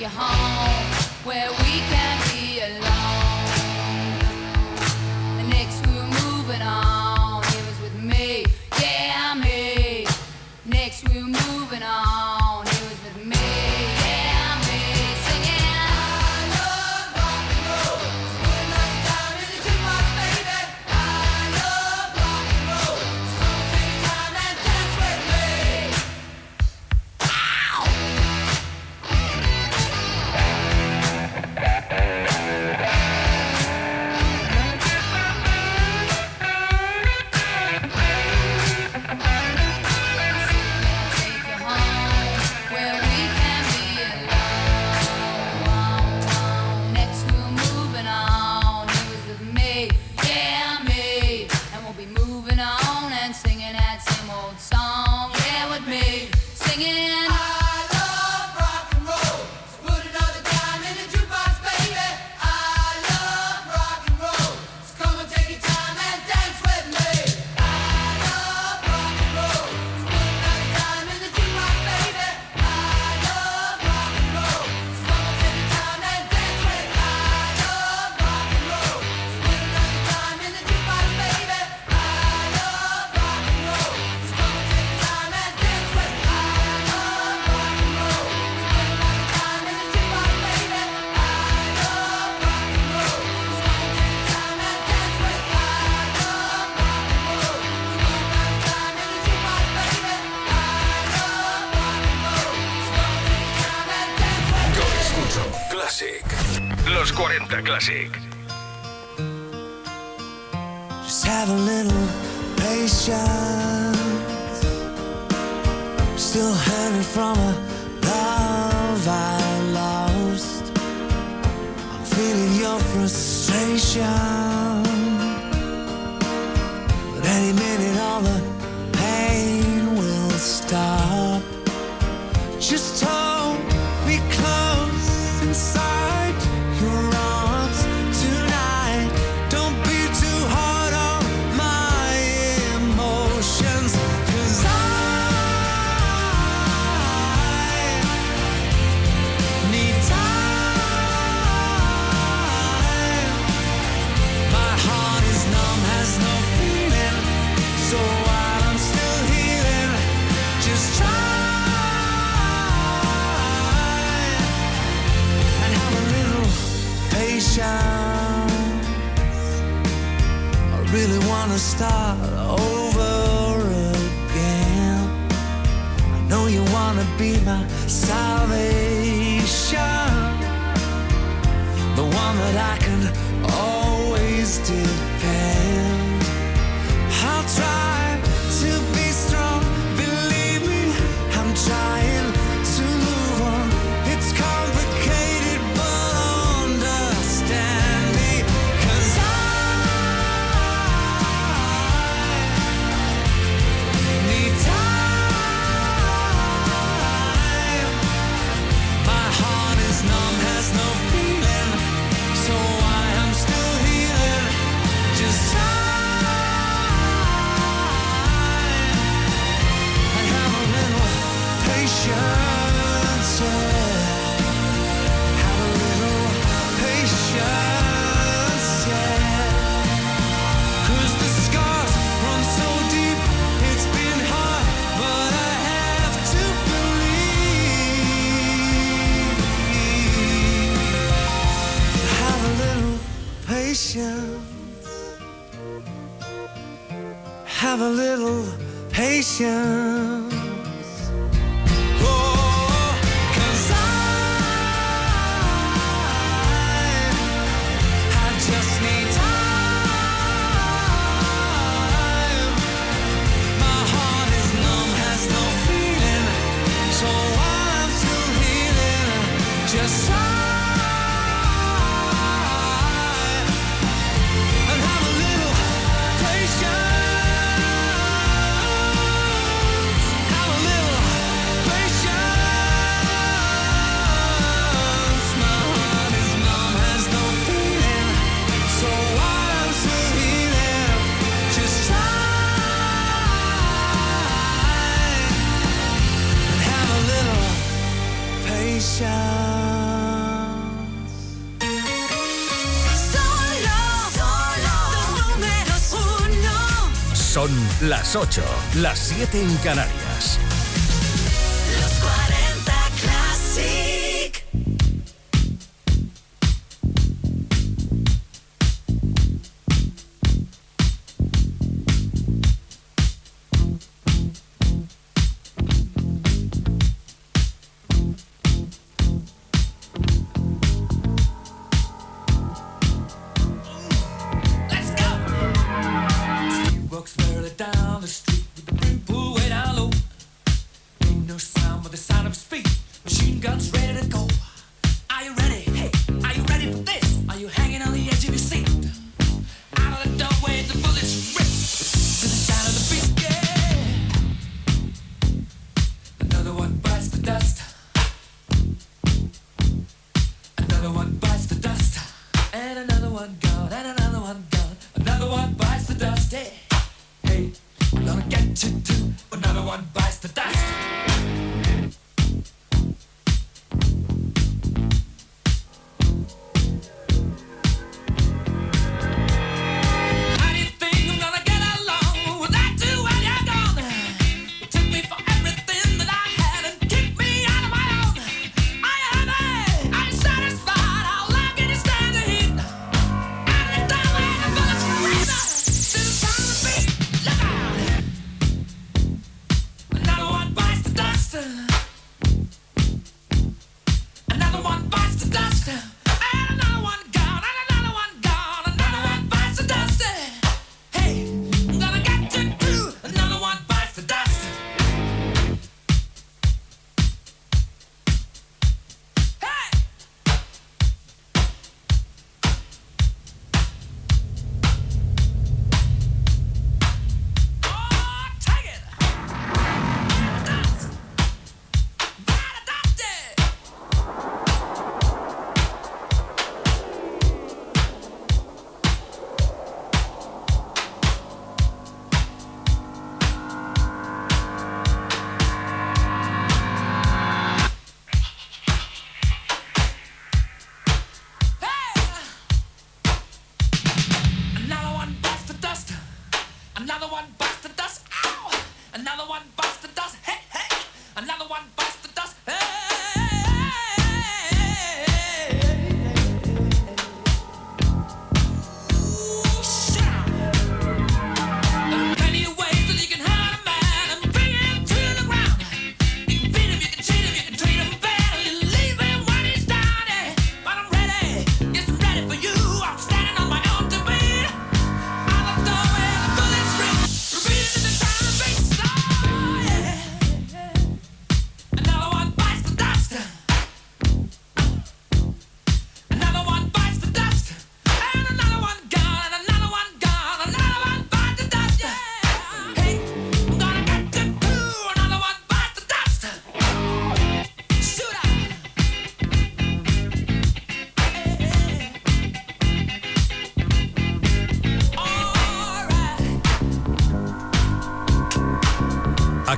take you home where we can be alone. 8, las 7 en Canarias. but not another one.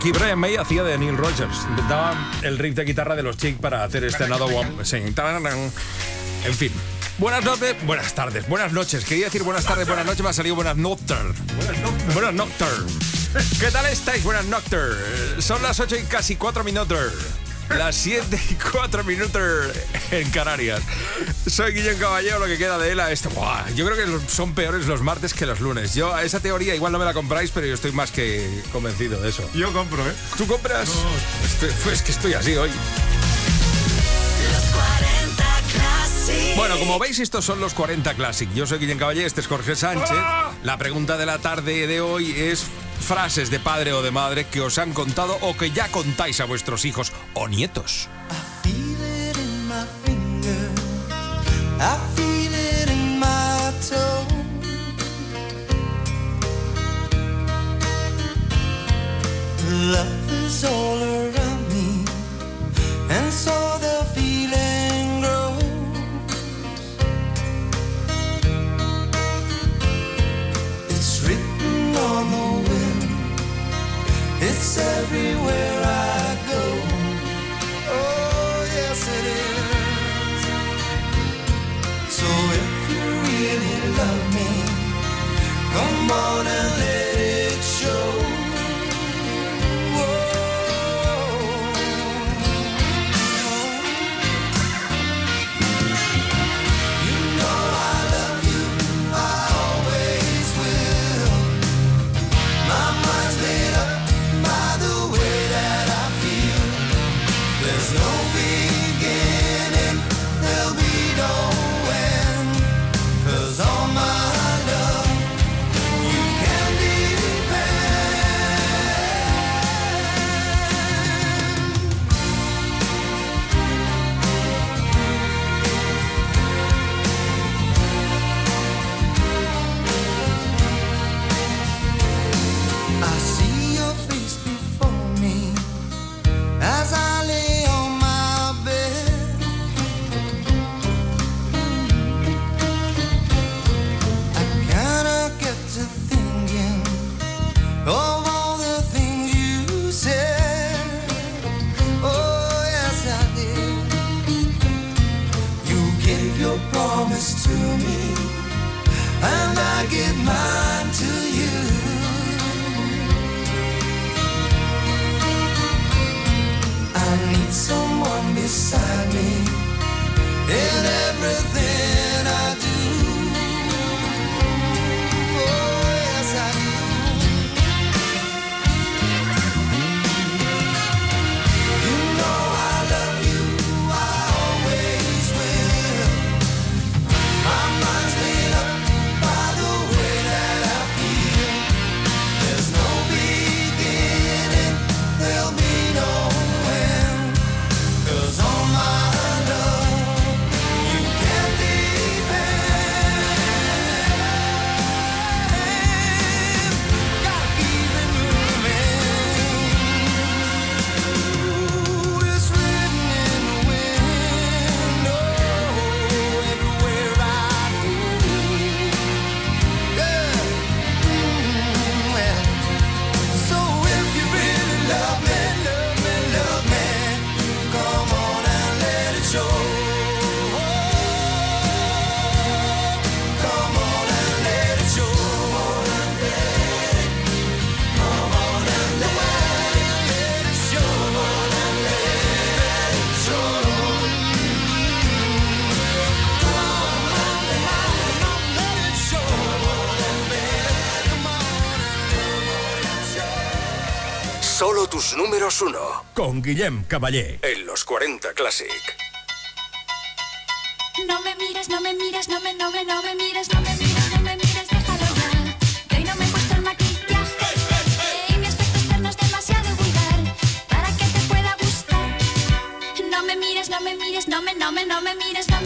Aquí Brian May hacía de Neil Rogers. Daba el riff de guitarra de los Chick para hacer este nado one. En fin. Buenas noches, buenas tardes, buenas noches. Quería decir buenas tardes, buenas noches, me ha salido buenas noches. Buenas noches. ¿Qué tal estáis? Buenas noches. Son las 8 y casi 4 minutos. Las 7 y 4 minutos en Canarias. Soy Guillén Caballero, lo que queda de él a esto. Yo creo que son peores los martes que los lunes. Yo a esa teoría igual no me la compráis, pero yo estoy más que convencido de eso. Yo compro, ¿eh? ¿Tú compras? No. Estoy, pues que estoy así hoy. Los 40 Bueno, como veis, estos son los 40 Classic. Yo soy Guillén Caballero. este es Jorge Sánchez. Ah. La pregunta de la tarde de hoy es frases de padre o de madre que os han contado o que ya contáis a vuestros hijos o nietos. con Guillem Caballé. En los 40 Classic. No me mires, no me mires, no me, no me, no me mires, no me mires, no me mires, déjalo ya. Que hoy no me he puesto el maquillaje. Y mi aspecto externo es demasiado vulgar para que te pueda gustar. No me mires, no me mires, no me, no me, no me mires, no me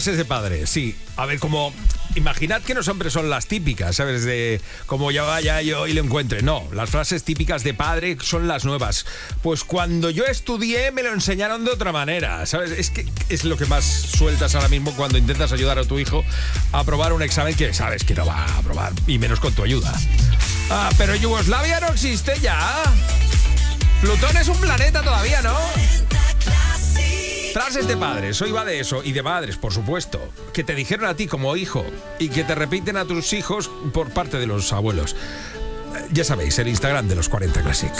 frases de padre, sí. A ver, como. Imaginad que no siempre son las típicas, ¿sabes? De como ya vaya yo y lo encuentre. No, las frases típicas de padre son las nuevas. Pues cuando yo estudié me lo enseñaron de otra manera, ¿sabes? Es que es lo que más sueltas ahora mismo cuando intentas ayudar a tu hijo a aprobar un examen que sabes que no va a aprobar, y menos con tu ayuda. Ah, pero Yugoslavia no existe ya. Plutón es un planeta todavía, ¿no? Frases de padres, hoy va de eso, y de madres, por supuesto, que te dijeron a ti como hijo y que te repiten a tus hijos por parte de los abuelos. Ya sabéis, el Instagram de los 40 Classic.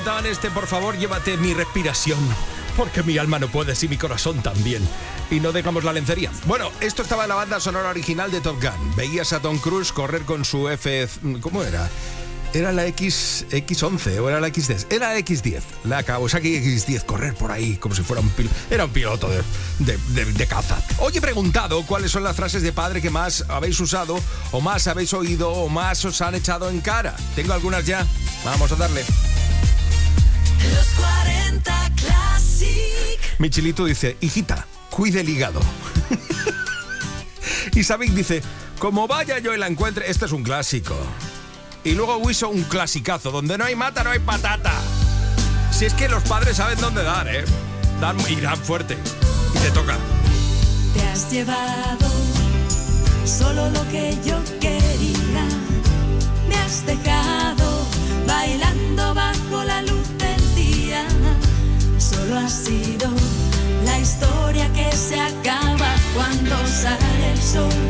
Cantaban este, por favor, llévate mi respiración. Porque mi alma no puede, si mi corazón también. Y no dejamos la lencería. Bueno, esto estaba en la banda sonora original de Top Gun. Veías a Tom Cruise correr con su F... ¿Cómo era? Era la X, X11 o era la X10. Era la X10. La Kawasaki X10. Correr por ahí como si fuera un piloto. Era un piloto de, de, de- de caza. Hoy he preguntado cuáles son las frases de padre que más habéis usado, o más habéis oído, o más os han echado en cara. Tengo algunas ya. Vamos a darle. Michilito dice, hijita, cuide el hígado. y Sabic dice, como vaya yo y la encuentre, este es un clásico. Y luego Wiso un clasicazo, donde no hay mata, no hay patata. Si es que los padres saben dónde dar, ¿eh? Dan y dan fuerte. Y te toca. Te has llevado solo lo que yo quería. Me has dejado bailando bajo la luz del día. Solo ha So.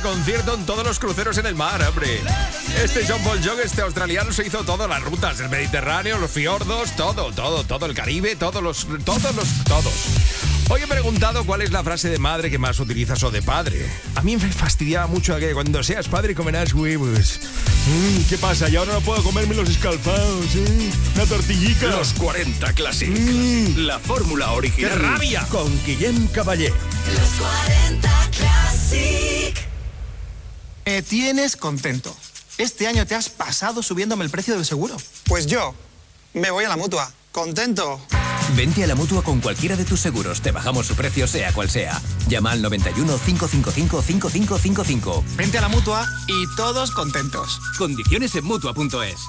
Concierto en todos los cruceros en el mar, hombre. Este John Paul Jones, este australiano, se hizo todas las rutas, el Mediterráneo, los fiordos, todo, todo, todo, el Caribe, todos los, todos los, todos. Hoy he preguntado cuál es la frase de madre que más utilizas o de padre. A mí me fastidiaba mucho que cuando seas padre comerás huevos. Mm, ¿Qué pasa? Y ahora no puedo comerme los escalfados, ¿eh? Una tortillica. Los 40 Classic. La fórmula ¡Qué original. rabia! Con Guillem Caballé. Los 40 Classic. Me tienes contento. Este año te has pasado subiéndome el precio del seguro. Pues yo me voy a la mutua. Contento. Vente a la mutua con cualquiera de tus seguros. Te bajamos su precio, sea cual sea. Llama al 91 555 5555. Vente a la mutua y todos contentos. Condiciones en mutua.es.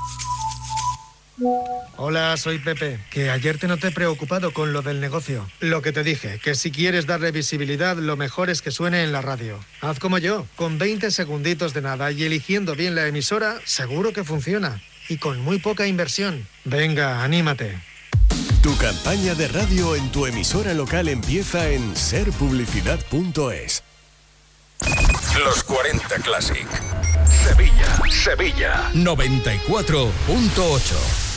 Hola, soy Pepe, que ayer te noté preocupado con lo del negocio. Lo que te dije, que si quieres darle visibilidad, lo mejor es que suene en la radio. Haz como yo, con 20 segunditos de nada y eligiendo bien la emisora, seguro que funciona. Y con muy poca inversión. Venga, anímate. Tu campaña de radio en tu emisora local empieza en serpublicidad.es. Los 40 Classic. Sevilla, Sevilla. 94.8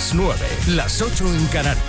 las 9, las 8 en Canarias.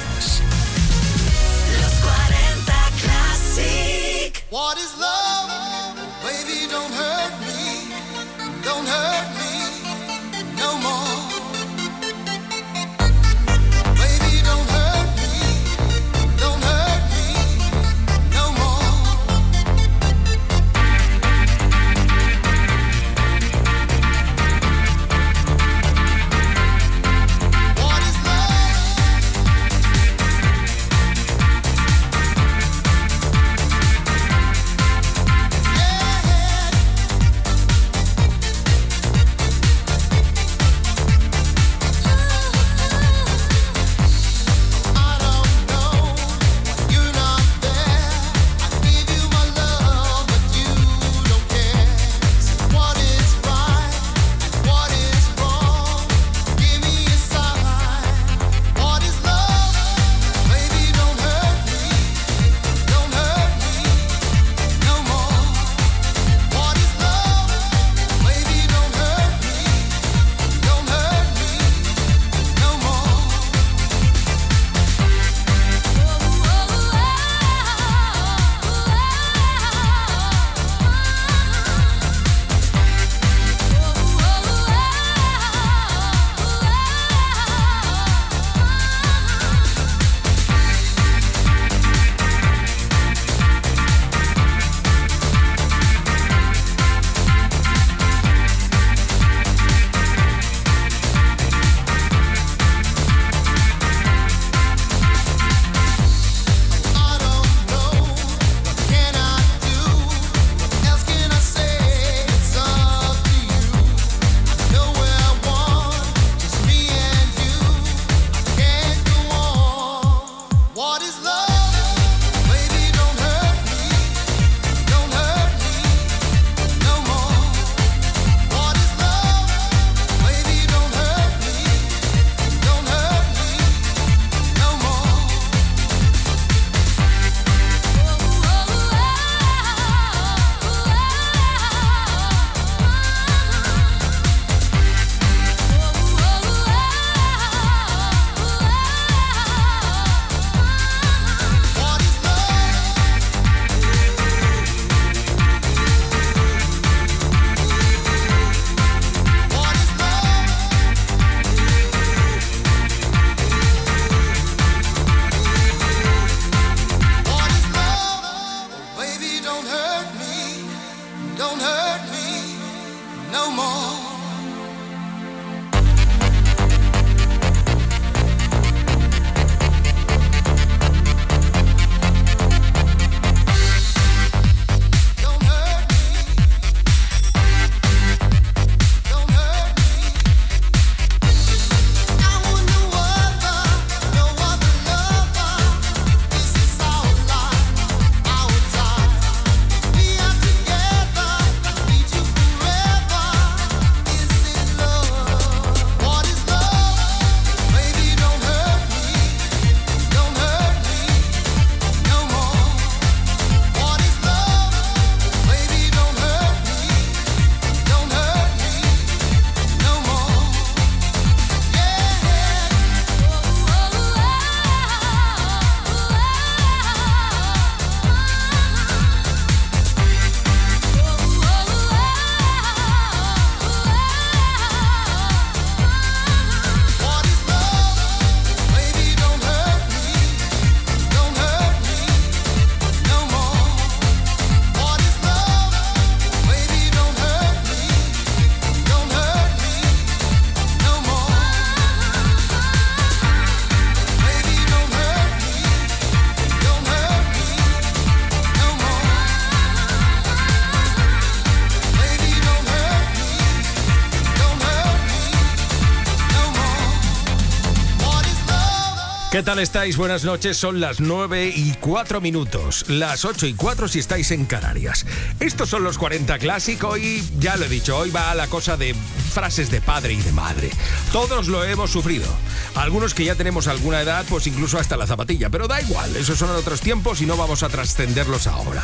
¿Qué tal estáis? Buenas noches, son las 9 y 4 minutos, las 8 y 4 si estáis en Canarias. Estos son los 40 clásicos y ya lo he dicho, hoy va a la cosa de frases de padre y de madre. Todos lo hemos sufrido. Algunos que ya tenemos alguna edad, pues incluso hasta la zapatilla, pero da igual, esos son otros tiempos y no vamos a trascenderlos ahora.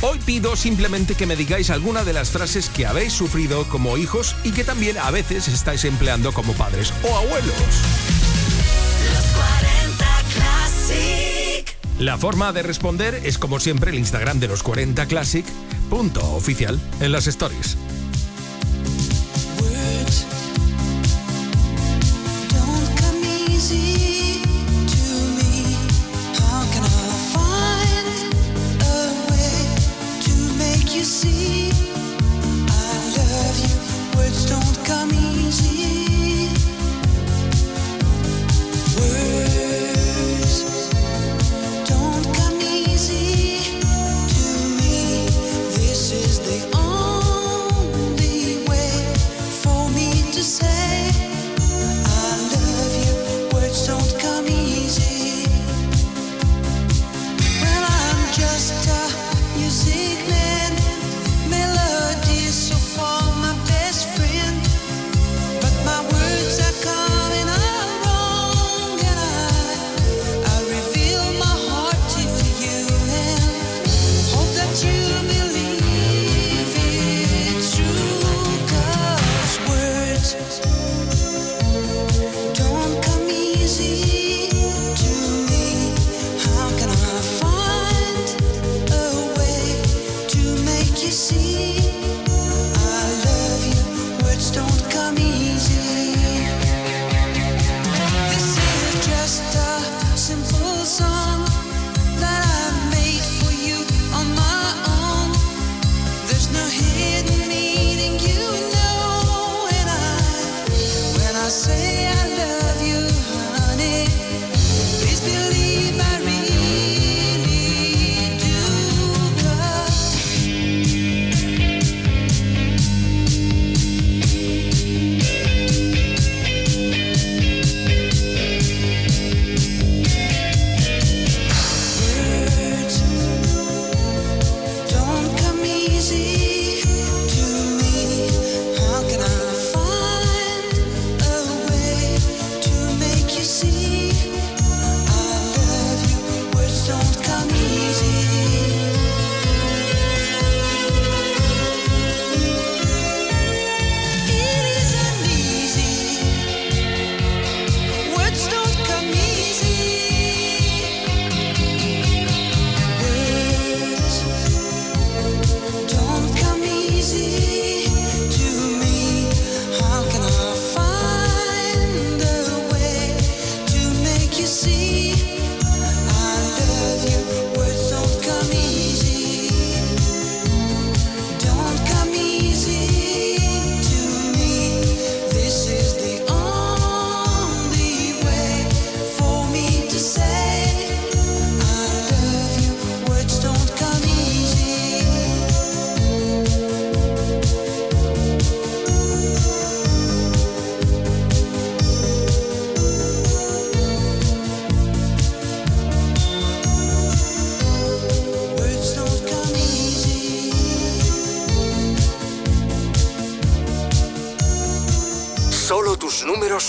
Hoy pido simplemente que me digáis alguna de las frases que habéis sufrido como hijos y que también a veces estáis empleando como padres o abuelos. La forma de responder es como siempre el Instagram de los 40 Classic, punto oficial, en las stories.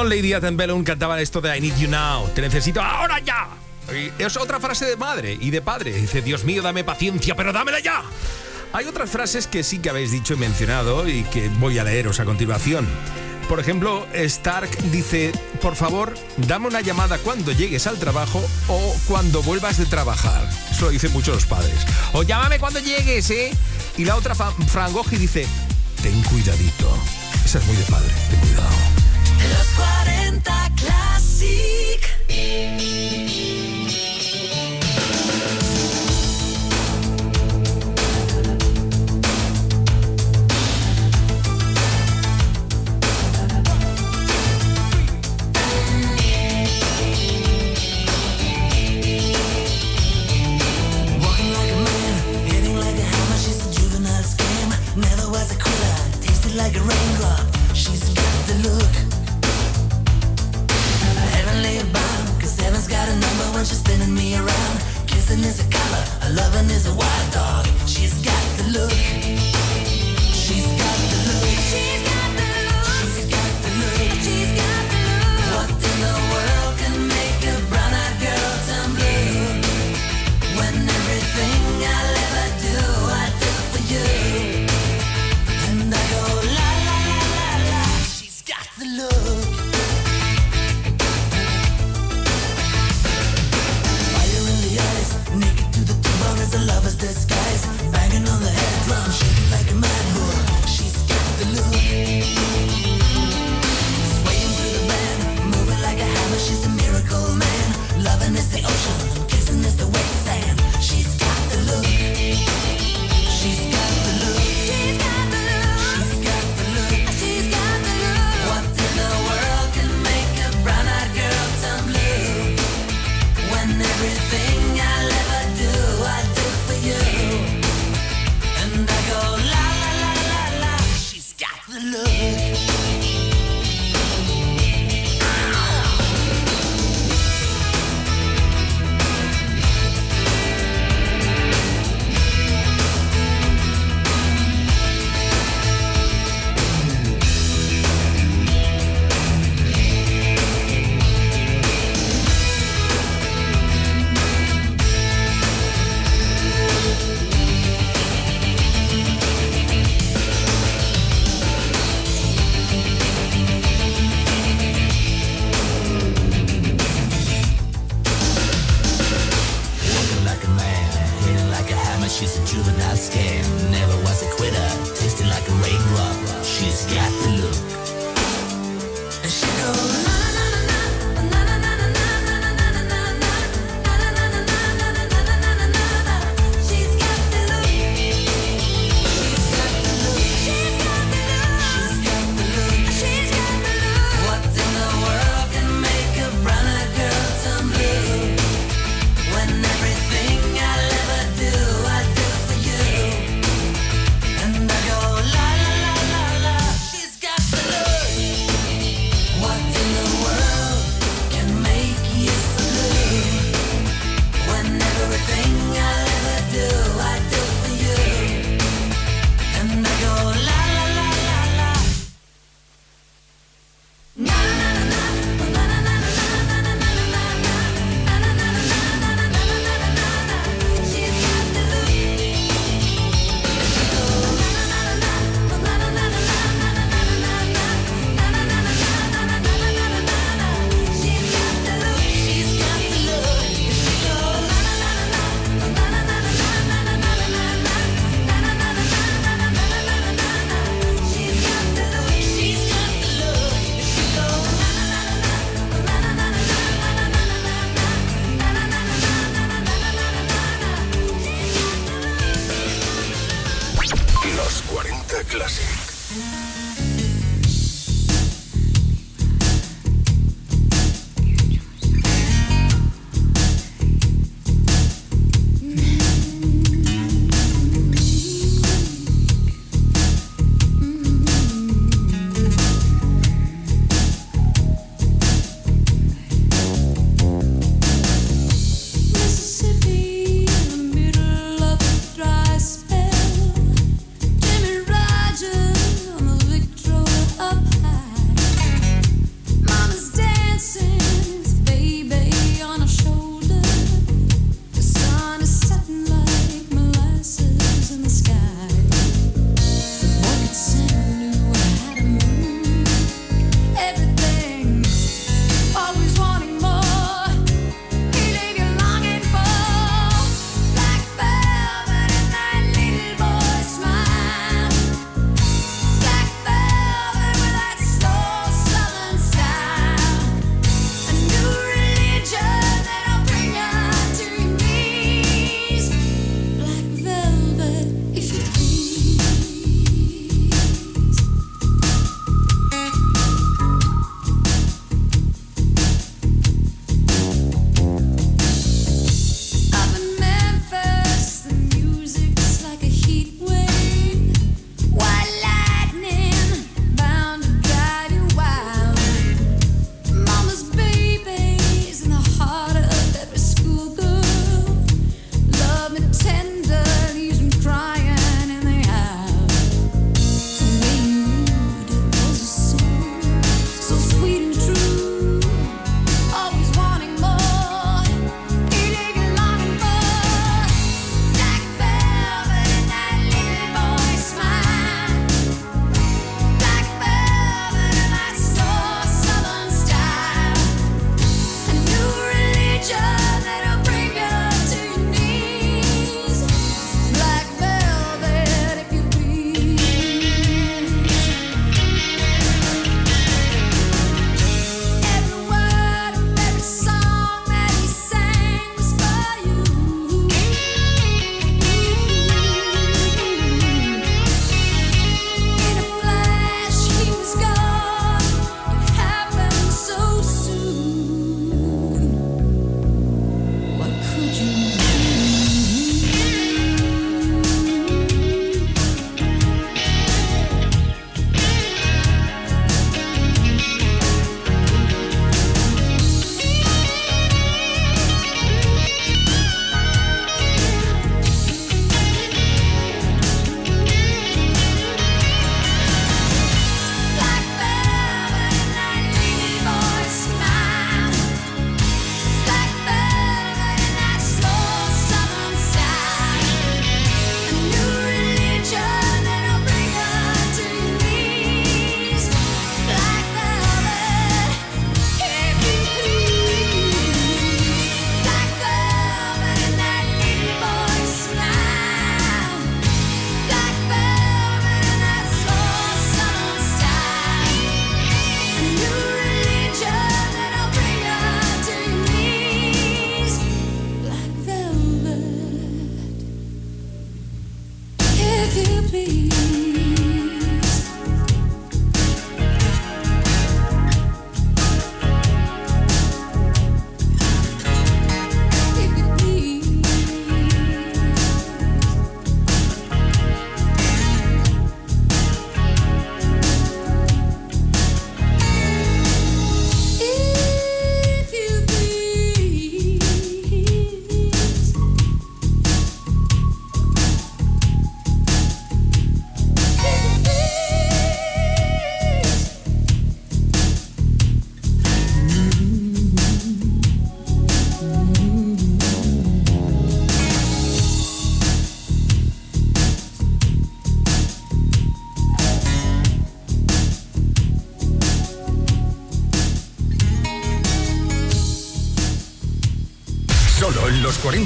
Son Lady Attenbellum cantaban esto de I need you now. Te necesito ahora ya. Y es otra frase de madre y de padre. Dice, Dios mío, dame paciencia, pero dámela ya. Hay otras frases que sí que habéis dicho y mencionado y que voy a leeros a continuación. Por ejemplo, Stark dice, por favor, dame una llamada cuando llegues al trabajo o cuando vuelvas de trabajar. Eso lo dicen muchos los padres. O llámame cuando llegues, ¿eh? Y la otra, Fa- Fran Goji, dice, ten cuidadito. Esa es muy de padre, ten cuidado.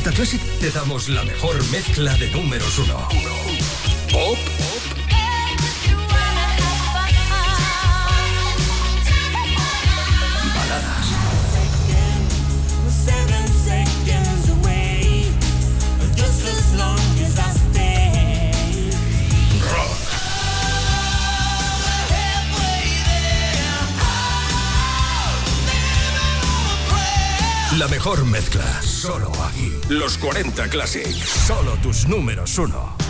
40 Classic te damos la mejor mezcla de números uno. Pop, baladas, rock. La mejor mezcla. Los 40 Classic, solo tus números uno.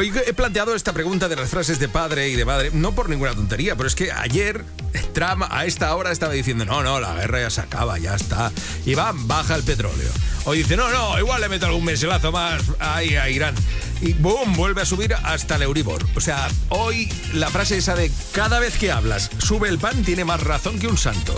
He planteado esta pregunta de las frases de padre y de madre, no por ninguna tontería, pero es que ayer Trump a esta hora estaba diciendo, no, no, la guerra ya se acaba, ya está. Y va, baja el petróleo. Hoy dice, no, no, igual le meto algún meselazo más ahí a Irán. Y boom, vuelve a subir hasta el Euribor. O sea, hoy la frase esa de cada vez que hablas, sube el pan, tiene más razón que un santo.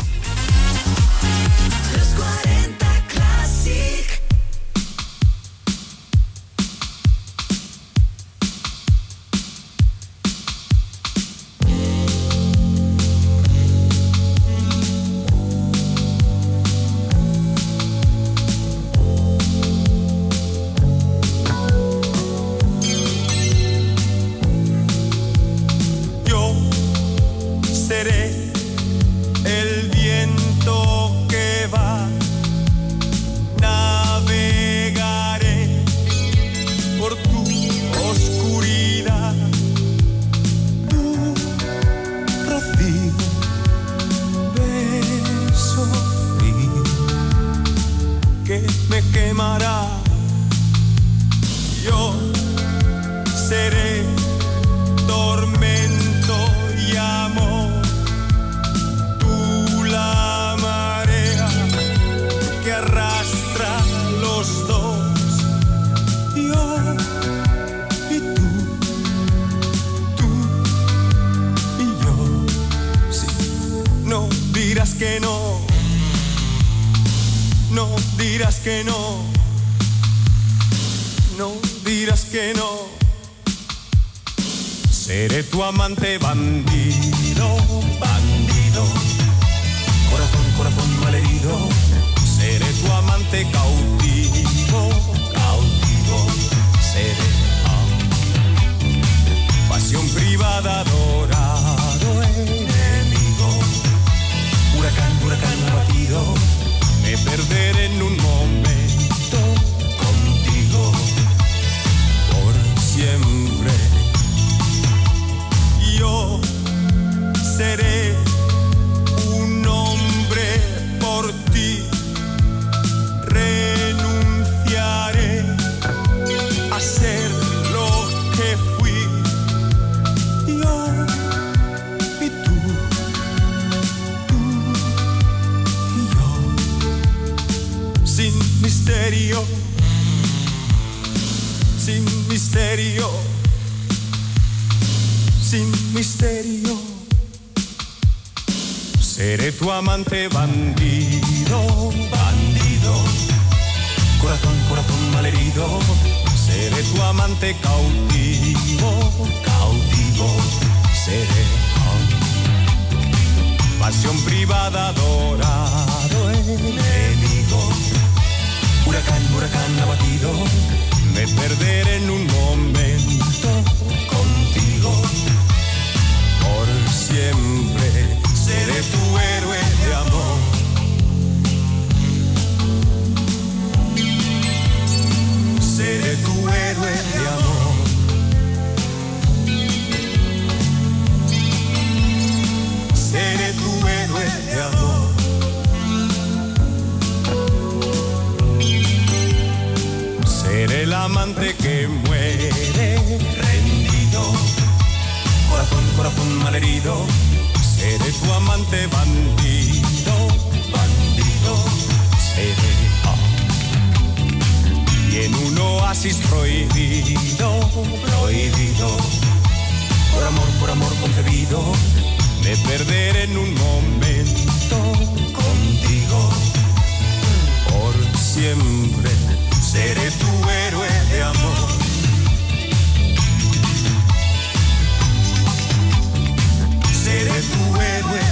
No dirás que no. Seré tu amante bandido, bandido. Corazón, corazón malherido. Seré tu amante cautivo, cautivo. Seré pasión privada, adorado enemigo. Huracán, huracán abatido. Me perderé en un momento seré un hombre por ti. Renunciaré a ser lo que fui. Yo y tú, tú y yo, sin misterio, sin misterio sin misterio. Seré tu amante bandido, bandido. Corazón, corazón malherido. Seré tu amante cautivo, cautivo. Seré pasión privada, adorado enemigo. Huracán, huracán abatido. Me perderé en un momento contigo por siempre seré tu héroe de amor. Seré tu héroe de amor. Seré tu héroe de amor. Seré el amante que muere rendido corazón, corazón malherido. Seré tu amante bandido, bandido. Seré. Y en un oasis prohibido, prohibido. Por amor, por amor concebido. Me perderé en un momento contigo. Por siempre seré tu héroe de amor. Seré tu héroe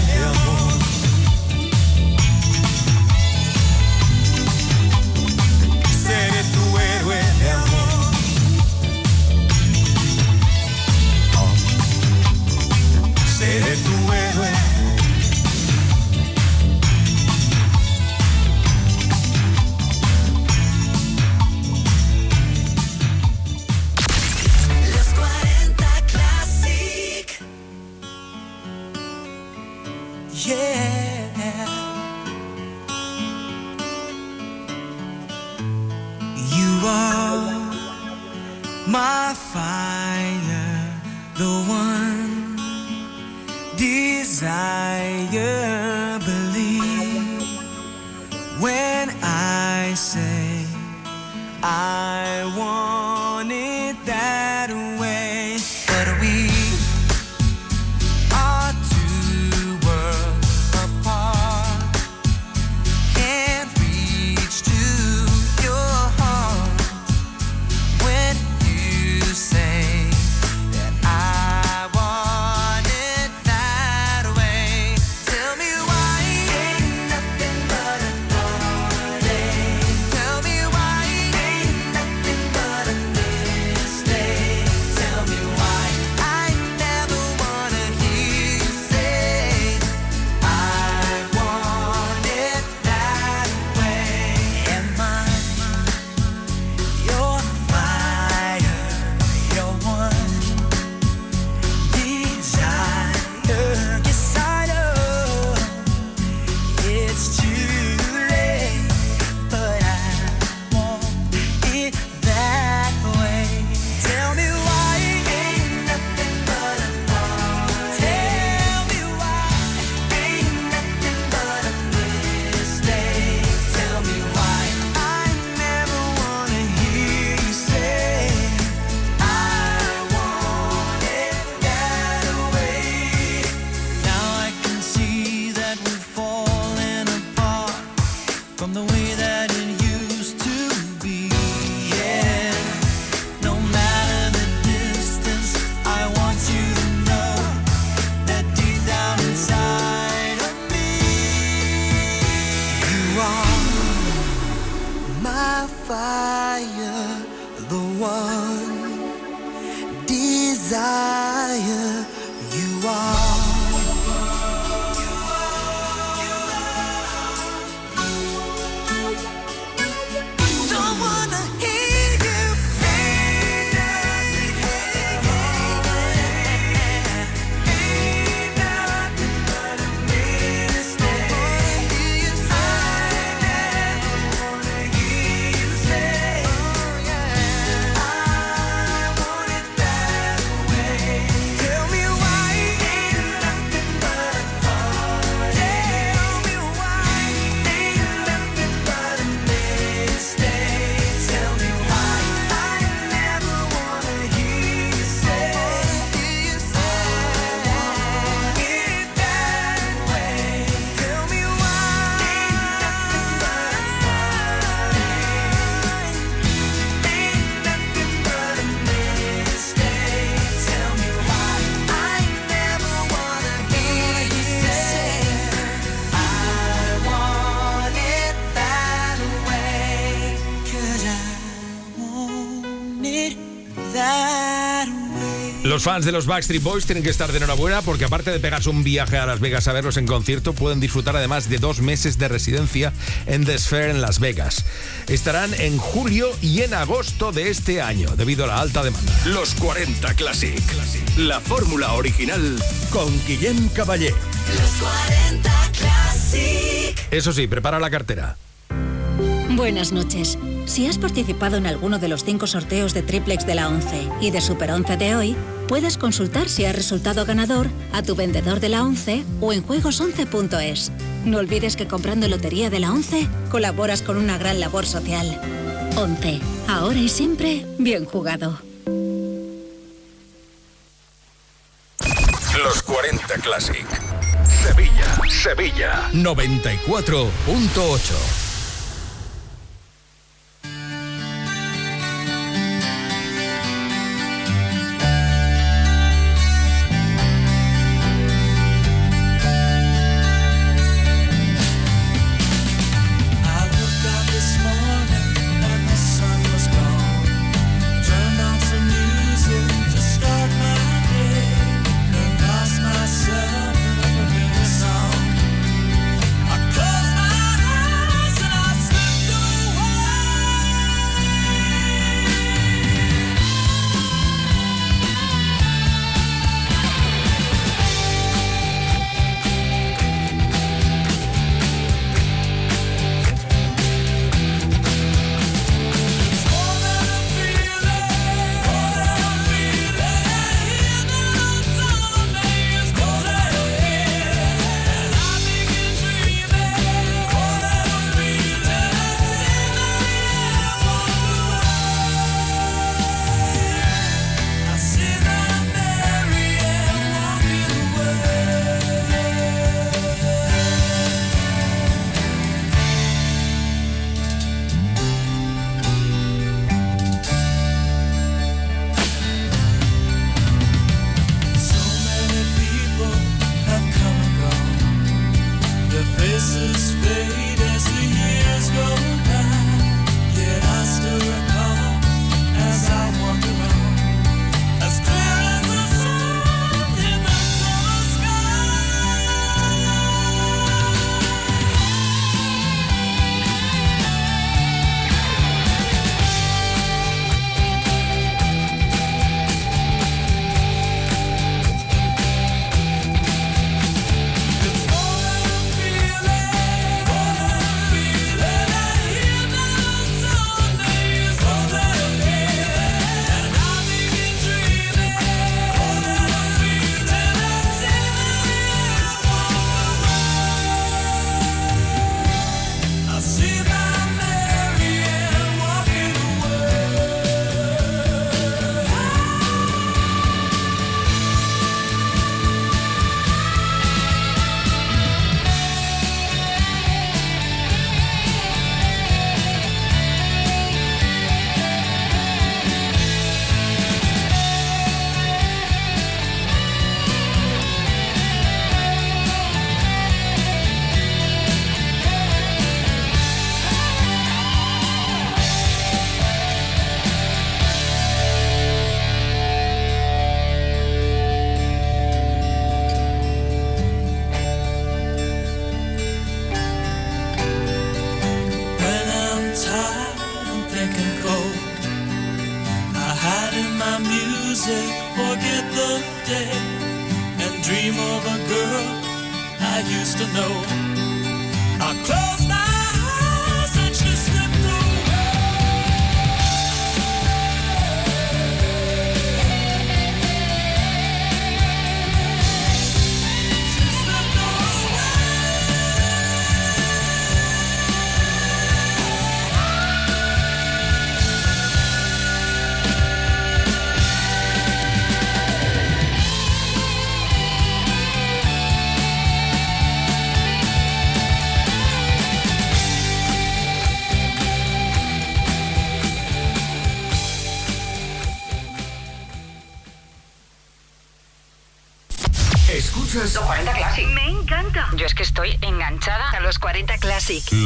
fans de los Backstreet Boys tienen que estar de enhorabuena porque aparte de pegarse un viaje a Las Vegas a verlos en concierto, pueden disfrutar además de dos meses de residencia en The Sphere en Las Vegas. Estarán en julio y en agosto de este año, debido a la alta demanda. Los 40 Classic. La fórmula original con Guillem Caballé. Los 40 Classic. Eso sí, prepara la cartera. Buenas noches. Si has participado en alguno de los cinco sorteos de triplex de la 11 y de Super 11 de hoy, puedes consultar si has resultado ganador a tu vendedor de la 11 o en juegos11.es. No olvides que comprando lotería de la 11 colaboras con una gran labor social. 11. Ahora y siempre, bien jugado. Los 40 Classic. Sevilla, Sevilla. 94.8.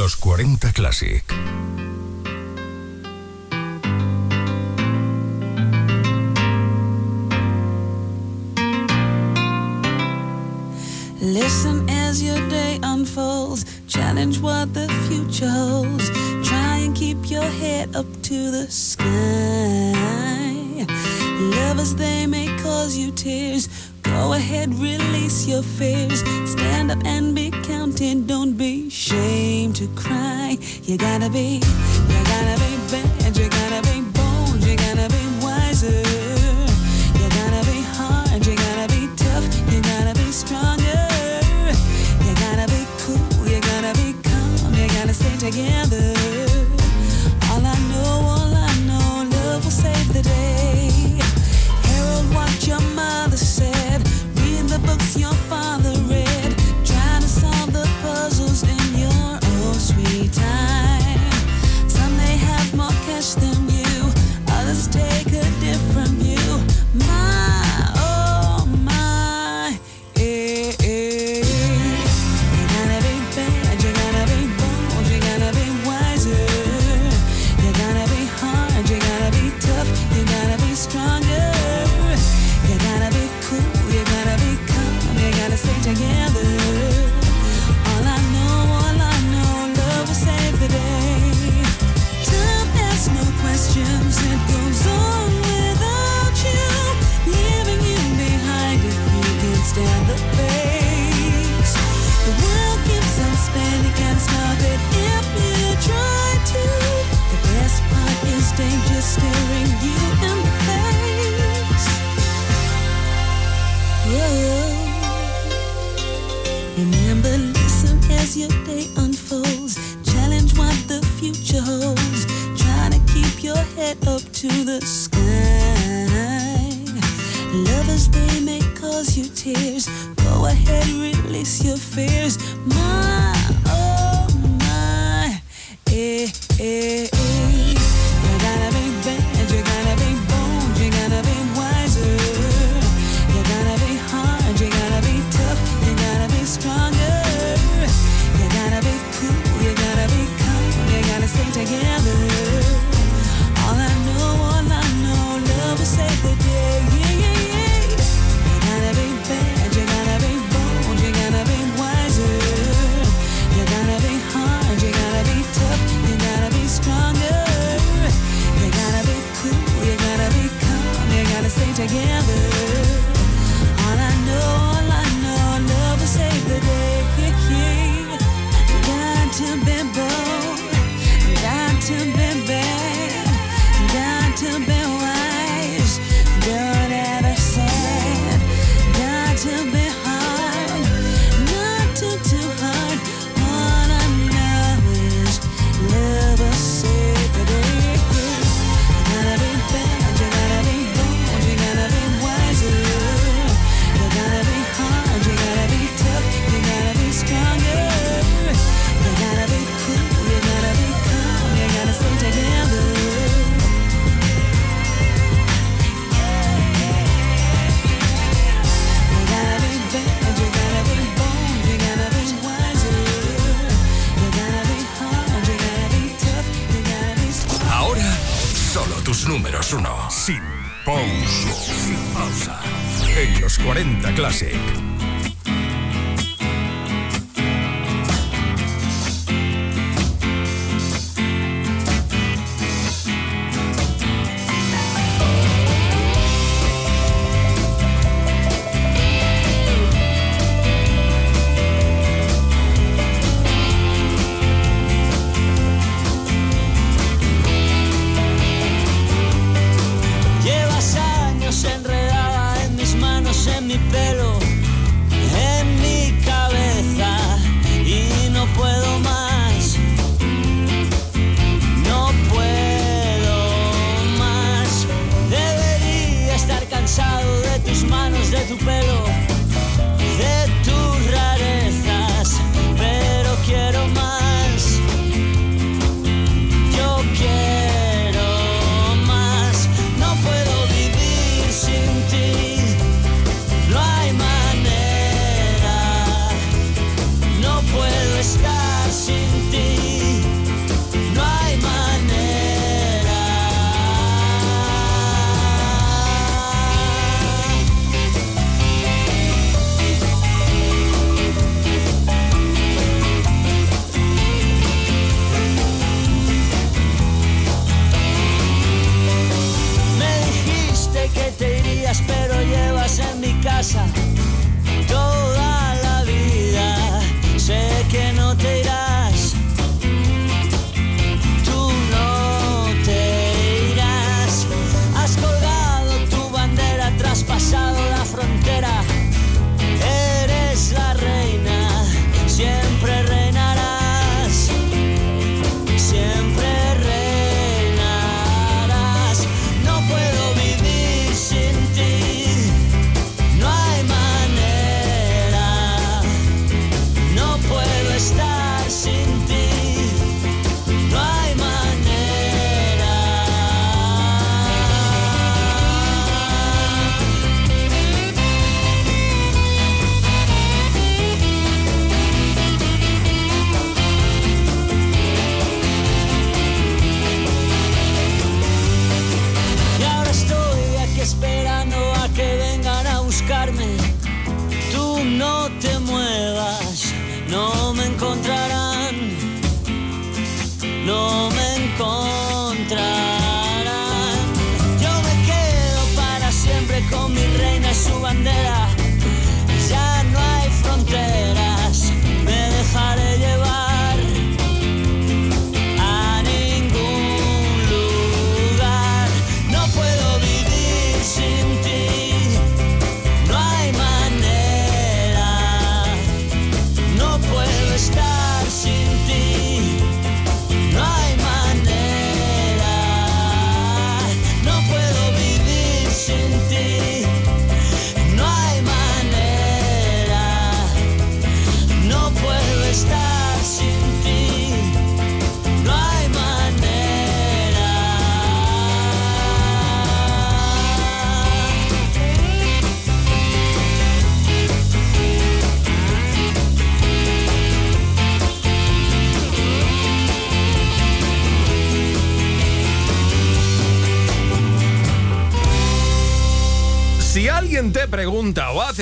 los 40 Classic.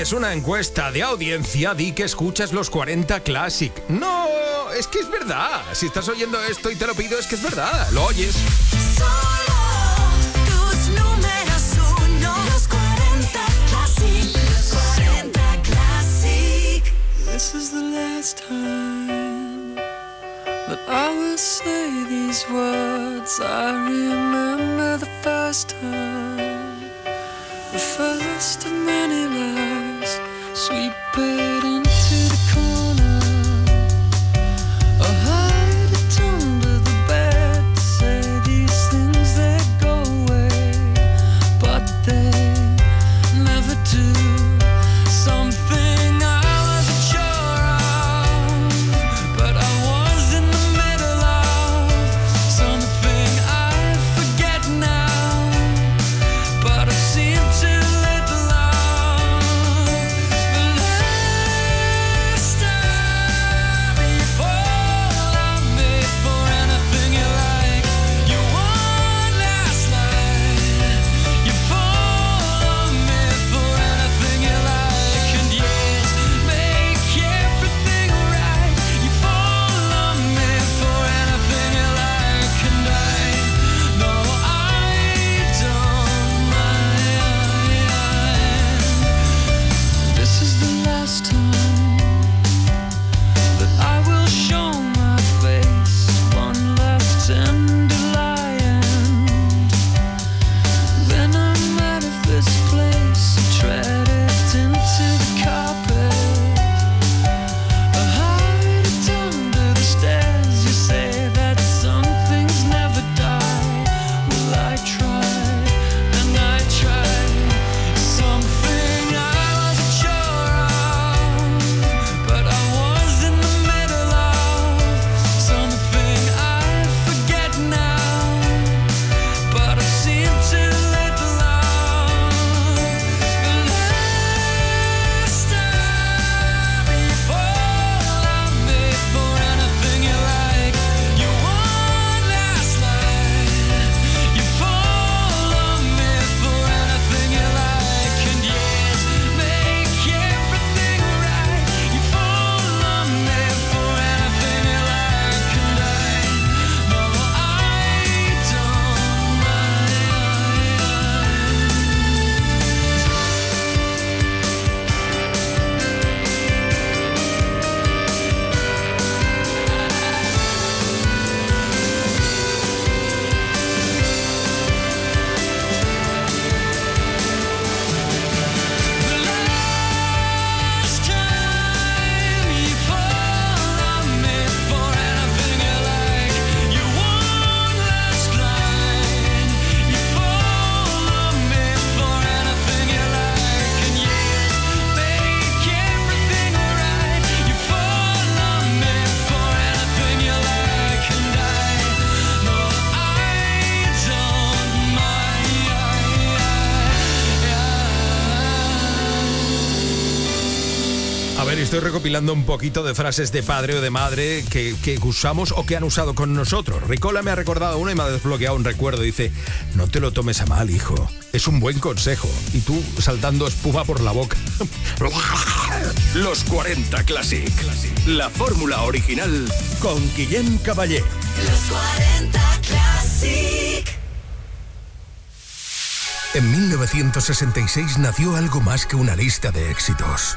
haces una encuesta de audiencia, di que escuchas los 40 Classic. No, es que es verdad. Si estás oyendo esto y te lo pido, es que es verdad. Lo oyes. solo tus números 1 los 40 classic This is the last time that I will say these words I remember. Recopilando un poquito de frases de padre o de madre que, que usamos o que han usado con nosotros. Ricola me ha recordado una y me ha desbloqueado un recuerdo. Dice, no te lo tomes a mal, hijo. Es un buen consejo. Y tú saltando espuma por la boca. Los 40 Classic. La fórmula original con Guillem Caballé. Los 40 Classic. En 1966 nació algo más que una lista de éxitos.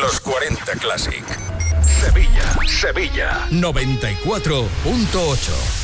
Los 40 Classic. Sevilla, Sevilla. 94.8.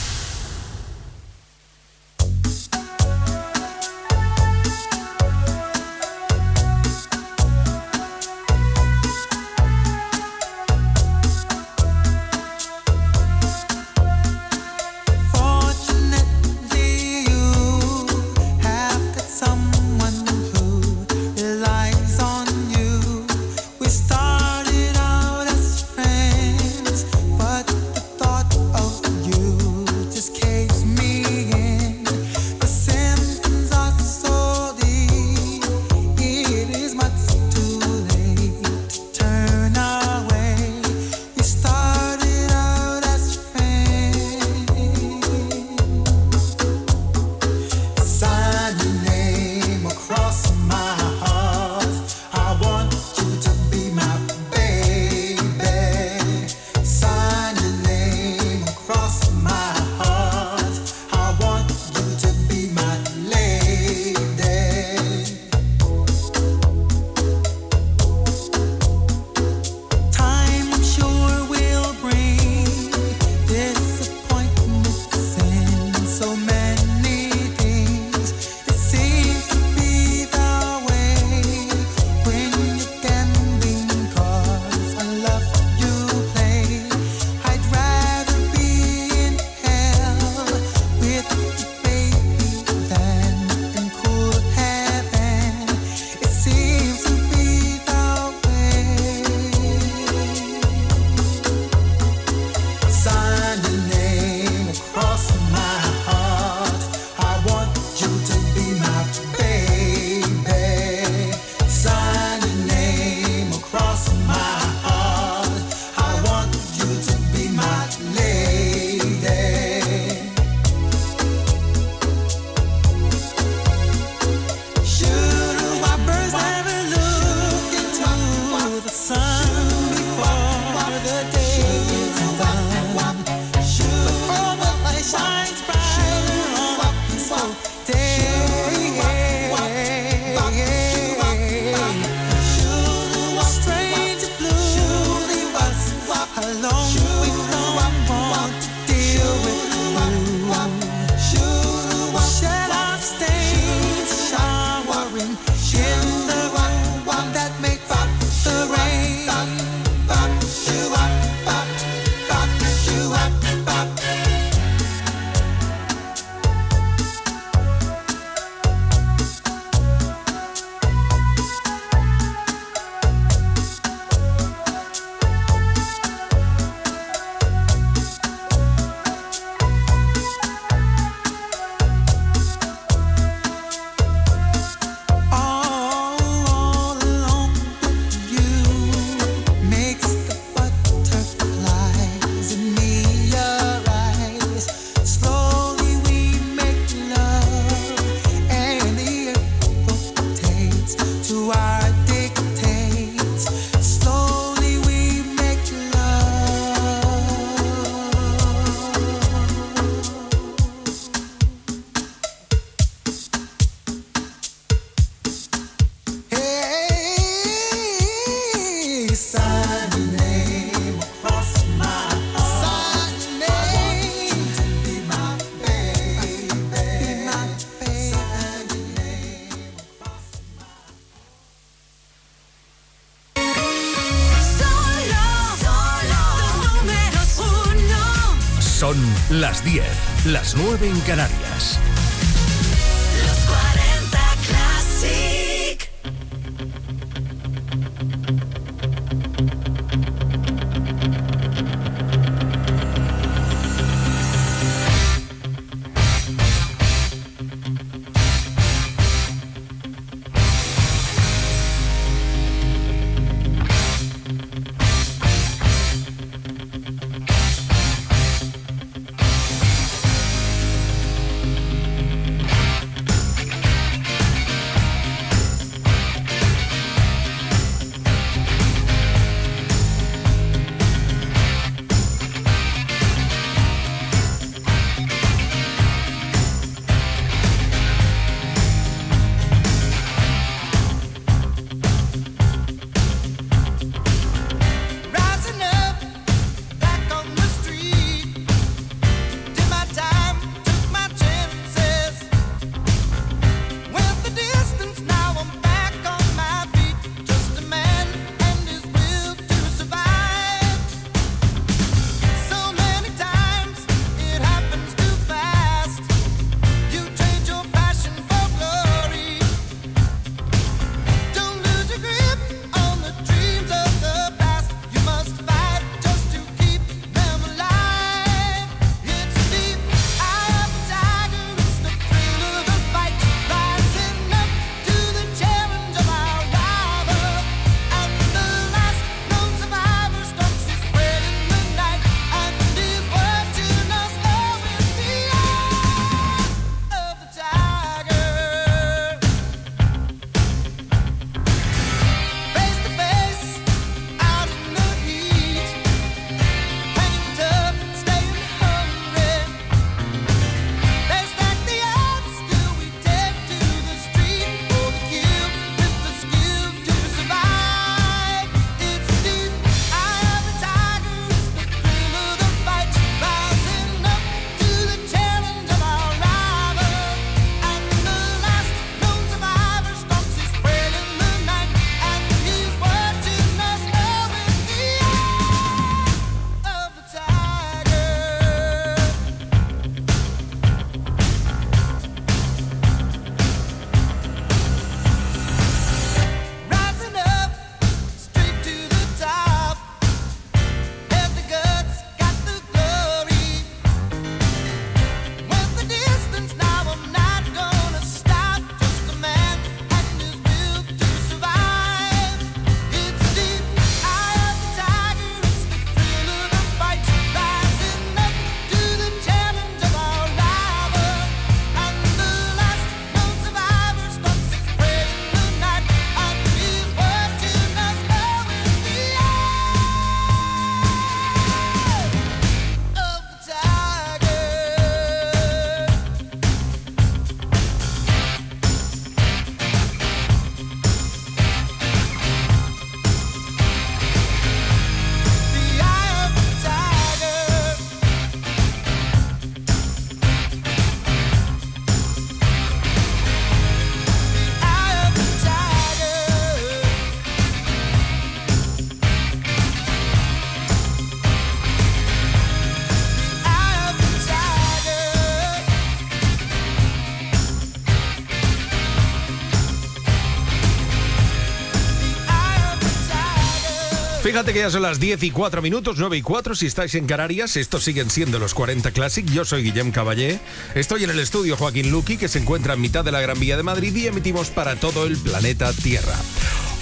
Fíjate que ya son las 10 y 4 minutos, 9 y 4 si estáis en Canarias. Estos siguen siendo los 40 Classic. Yo soy Guillem Caballé. Estoy en el estudio Joaquín Luqui, que se encuentra en mitad de la Gran Vía de Madrid y emitimos para todo el planeta Tierra.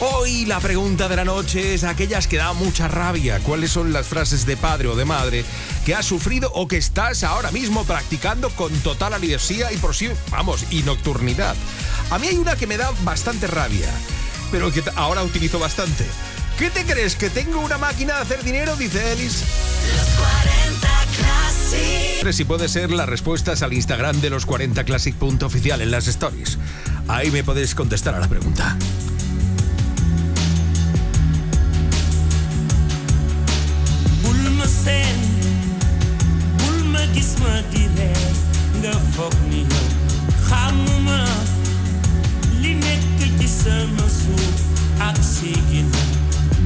Hoy la pregunta de la noche es aquellas que dan mucha rabia. ¿Cuáles son las frases de padre o de madre que has sufrido o que estás ahora mismo practicando con total alevosía y por sí, vamos, y nocturnidad? A mí hay una que me da bastante rabia, pero que ahora utilizo bastante. ¿Qué te crees? ¿Que tengo una máquina de hacer dinero? Dice Ellis. Si puede ser las respuestas al Instagram de los 40 Classic.oficial en las stories. Ahí me podéis contestar a la pregunta.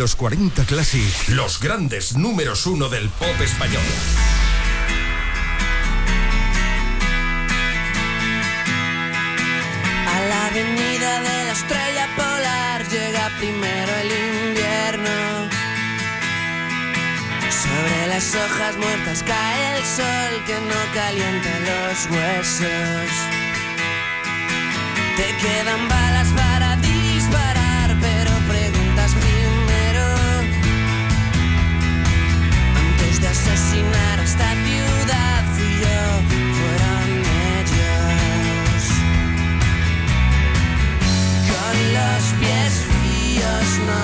Los 40 Classic, los grandes números uno del pop español. A la avenida de la estrella polar llega primero el invierno. Sobre las hojas muertas cae el sol que no calienta los huesos. Te quedan balas para esta ciudad, fui yo, fueron ellos. Con los pies fríos no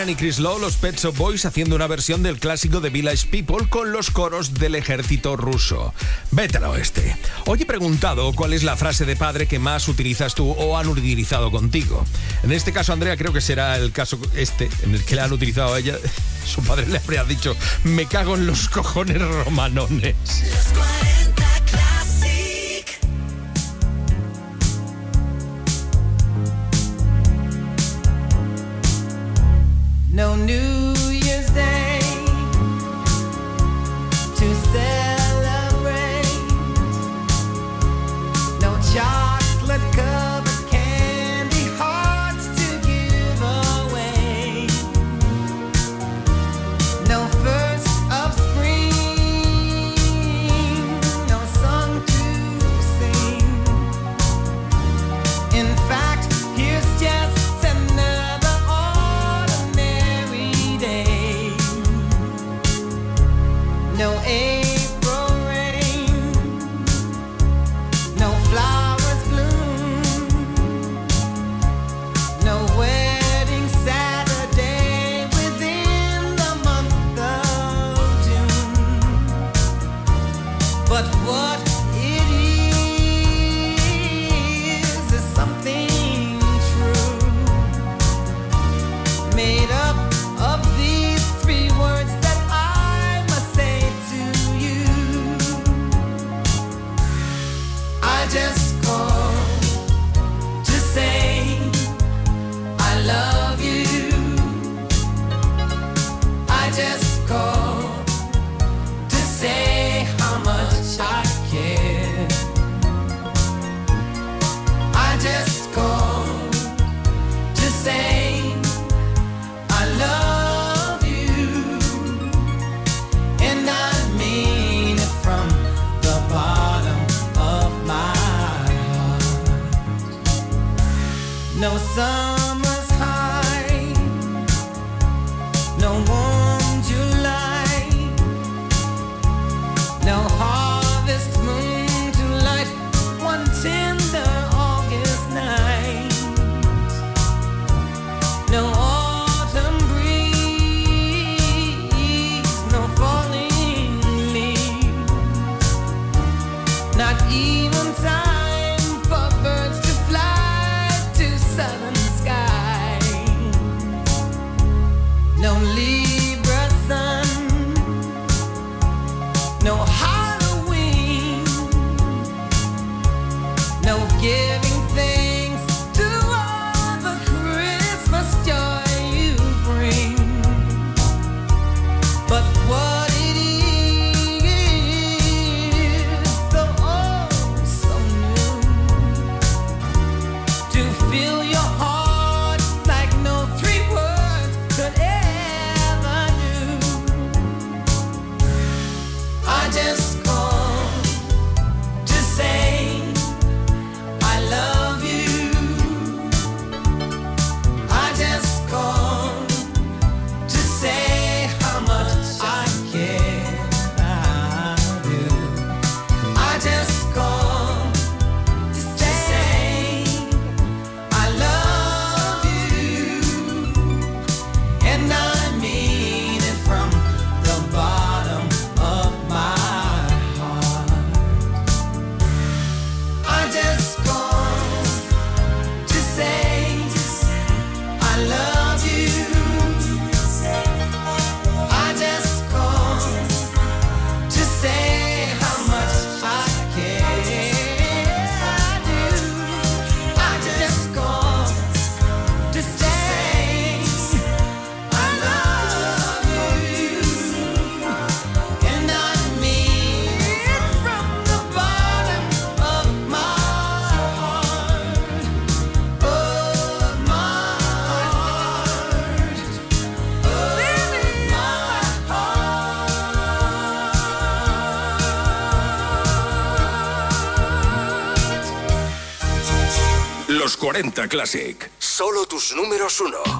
Buchanan y Chris Lowe, los Pet Shop Boys, haciendo una versión del clásico de Village People con los coros del ejército ruso. Vete al oeste. Hoy he preguntado cuál es la frase de padre que más utilizas tú o han utilizado contigo. En este caso, Andrea, creo que será el caso este, en el que la han utilizado a ella. Su padre le habría dicho, me cago en los cojones romanones. 40 Classic. Solo tus números uno.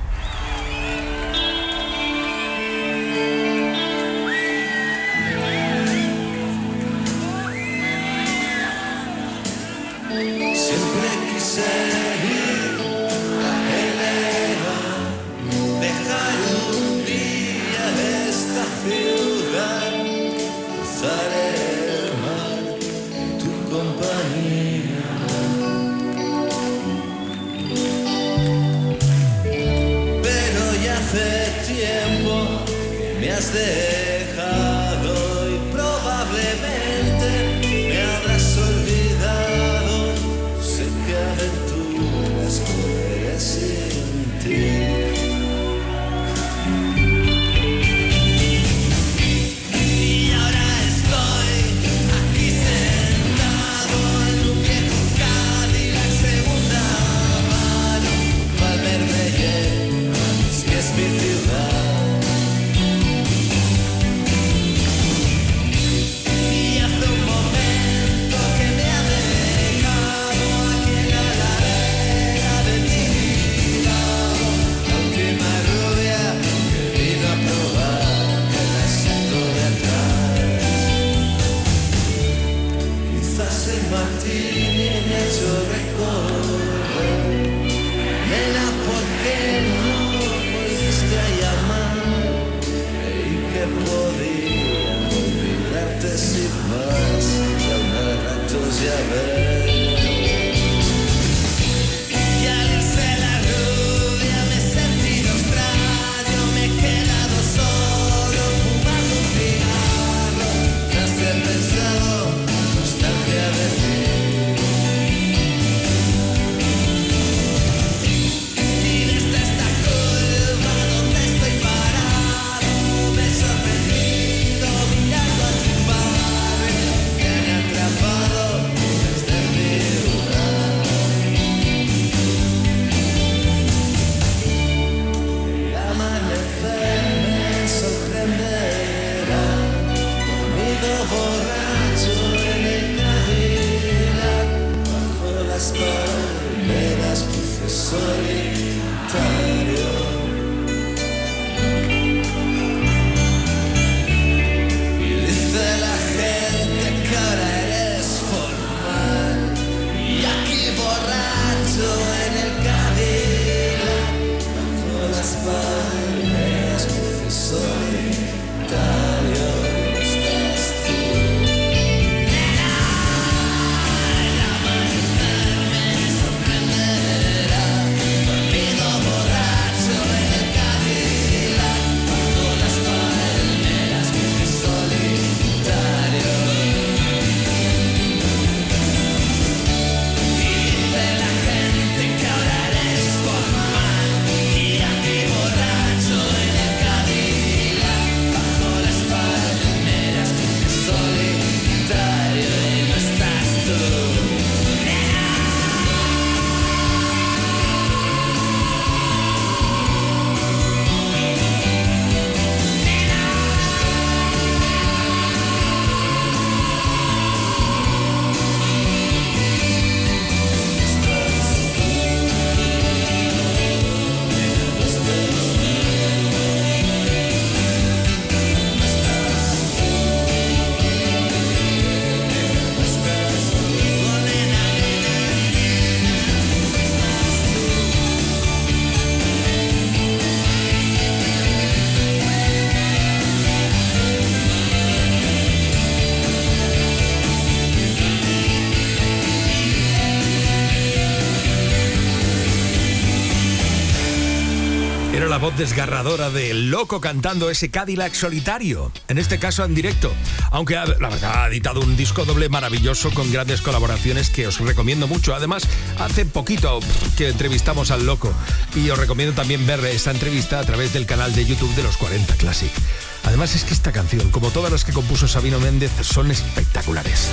that's there. desgarradora de loco cantando ese Cadillac solitario, en este caso en directo. Aunque ha, la verdad ha editado un disco doble maravilloso con grandes colaboraciones que os recomiendo mucho. Además, hace poquito que entrevistamos al loco y os recomiendo también ver esa entrevista a través del canal de YouTube de los 40 Classic. Además es que esta canción, como todas las que compuso Sabino Méndez, son espectaculares.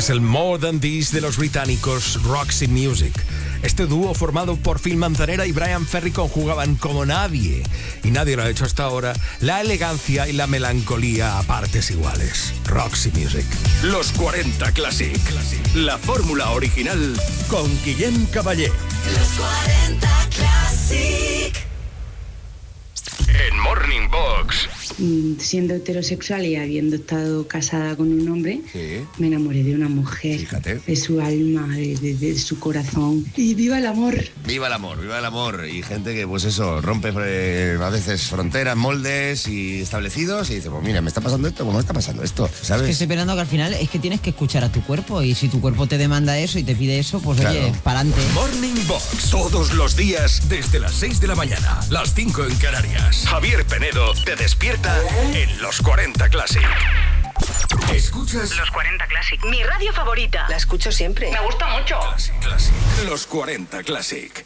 Es el More Than This de los británicos Roxy Music. Este dúo formado por Phil Manzanera y Brian Ferry conjugaban como nadie, y nadie lo ha hecho hasta ahora, la elegancia y la melancolía a partes iguales. Roxy Music. Los 40 Classic. La fórmula original con Guillem Caballé. Los 40 Siendo heterosexual y habiendo estado casada con un hombre, me enamoré de una mujer, de su alma, de, de- de su corazón. Y viva el amor. Viva el amor, viva el amor. Y gente que, pues eso, rompe eh, a veces fronteras, moldes y establecidos y dice, pues mira, me está pasando esto, pues me está pasando esto, Es que ¿sabes? estoy pensando que al final es que tienes que escuchar a tu cuerpo y si tu cuerpo te demanda eso y te pide eso, pues oye, para adelante. Box. Todos los días desde las 6 de la mañana, las 5 en Canarias. Javier Penedo te despierta en los 40 Classic. Escuchas Los 40 Classic. Mi radio favorita. La escucho siempre. Me gusta mucho. Classic. Los 40 Classic.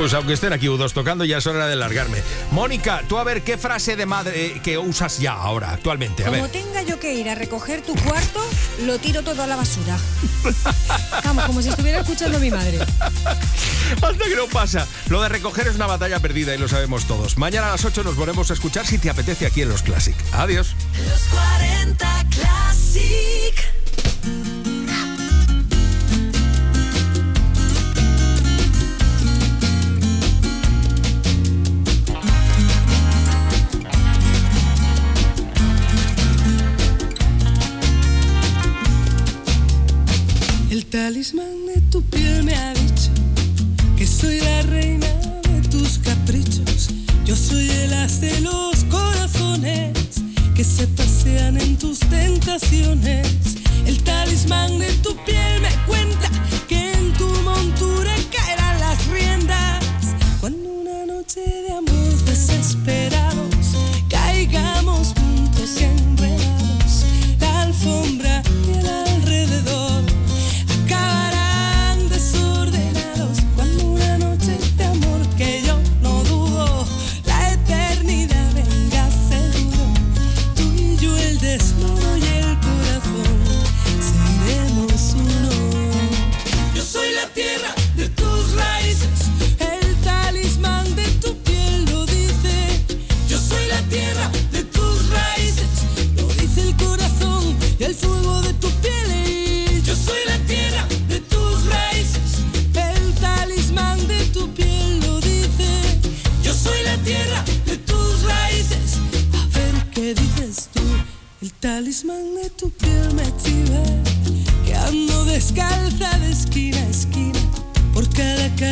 Pues aunque estén aquí U2 tocando, ya es hora de largarme. Mónica, tú a ver qué frase de madre eh, que usas ya ahora, actualmente. A Como tenga yo que ir a recoger tu cuarto, lo tiro todo a la basura. Vamos, como si estuviera escuchando a mi madre. Hasta que no pasa. Lo de recoger es una batalla perdida y lo sabemos todos. Mañana a las 8 nos volvemos a escuchar si te apetece aquí en Los Classic. Adiós. Los 40 Classic. talismán de tu piel me ha dicho que soy la reina de tus caprichos. Yo soy el as de los corazones que se pasean en tus tentaciones. El talismán de tu piel me cuenta que en tu montura cae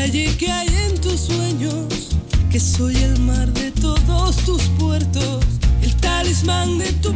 que hay en tus sueños, que soy el mar de todos tus puertos, el talismán de tu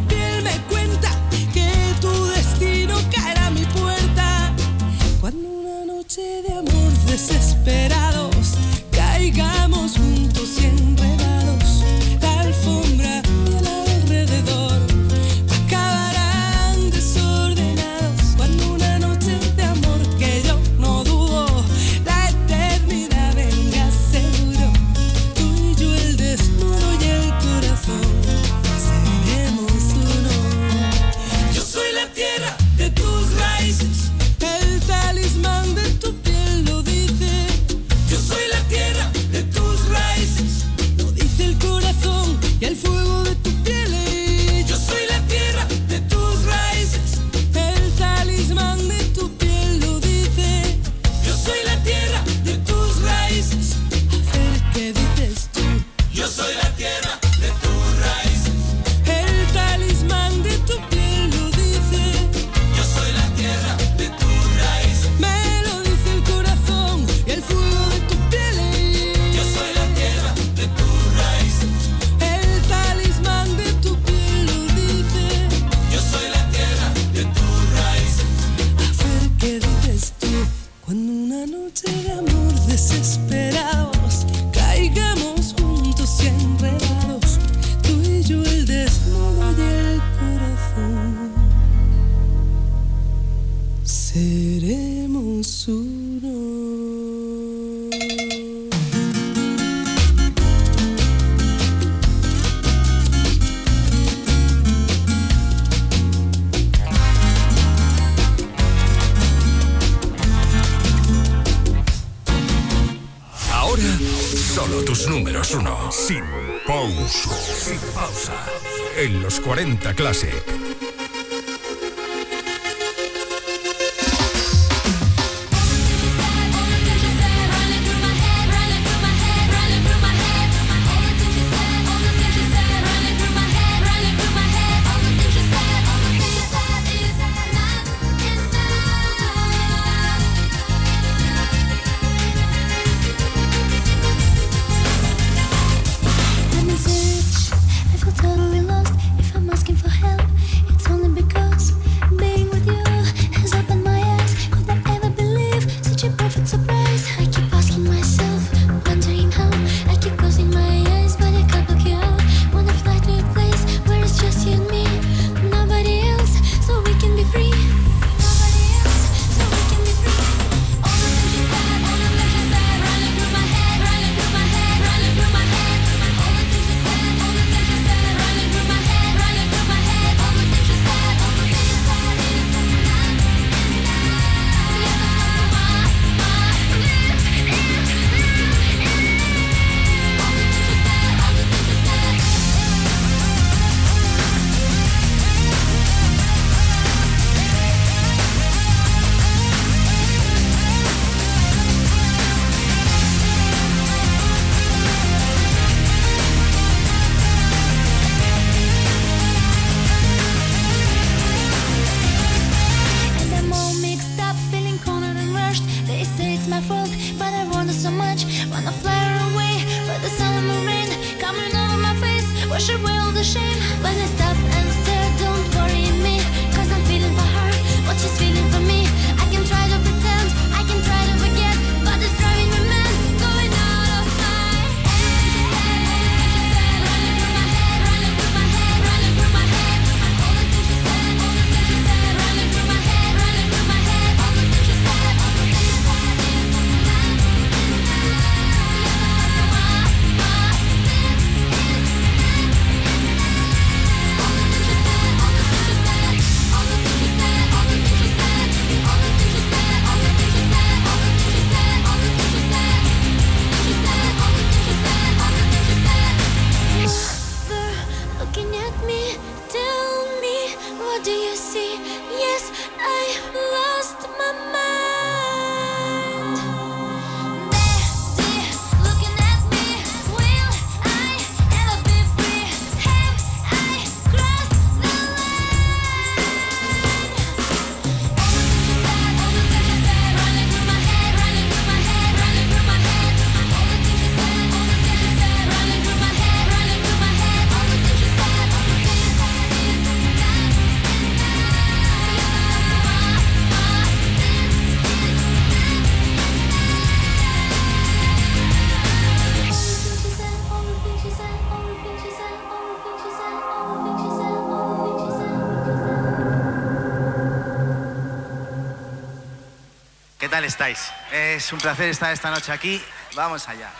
tal estáis? Es un placer estar esta noche aquí. Vamos allá.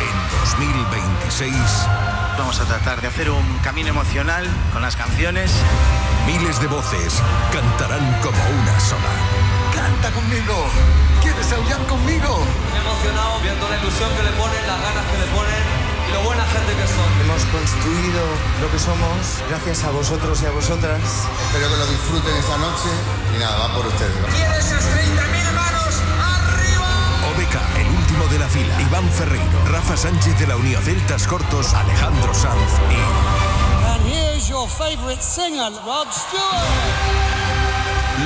En 2026, Vamos a tratar de hacer un camino emocional con las canciones. miles de voces cantarán como una sola. ¡Canta conmigo! ¿Quieres aullar conmigo? Emocionado viendo la ilusión que le ponen, las ganas que le ponen lo buena gente que son. Hemos construido lo que somos gracias a vosotros y a vosotras. Espero que lo disfruten esta noche y nada, va por ustedes. ¿Quieres esas 30.000 manos? OBK, el último de la fila. Iván Ferreiro, Rafa Sánchez de la Unión Celtas Cortos, Alejandro Sanz y And here's your favorite singer, Rod Stewart.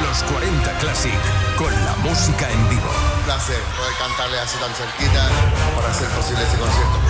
Los 40 Classic con la música en vivo. Un placer poder cantarle así tan cerquita para hacer posible este concierto.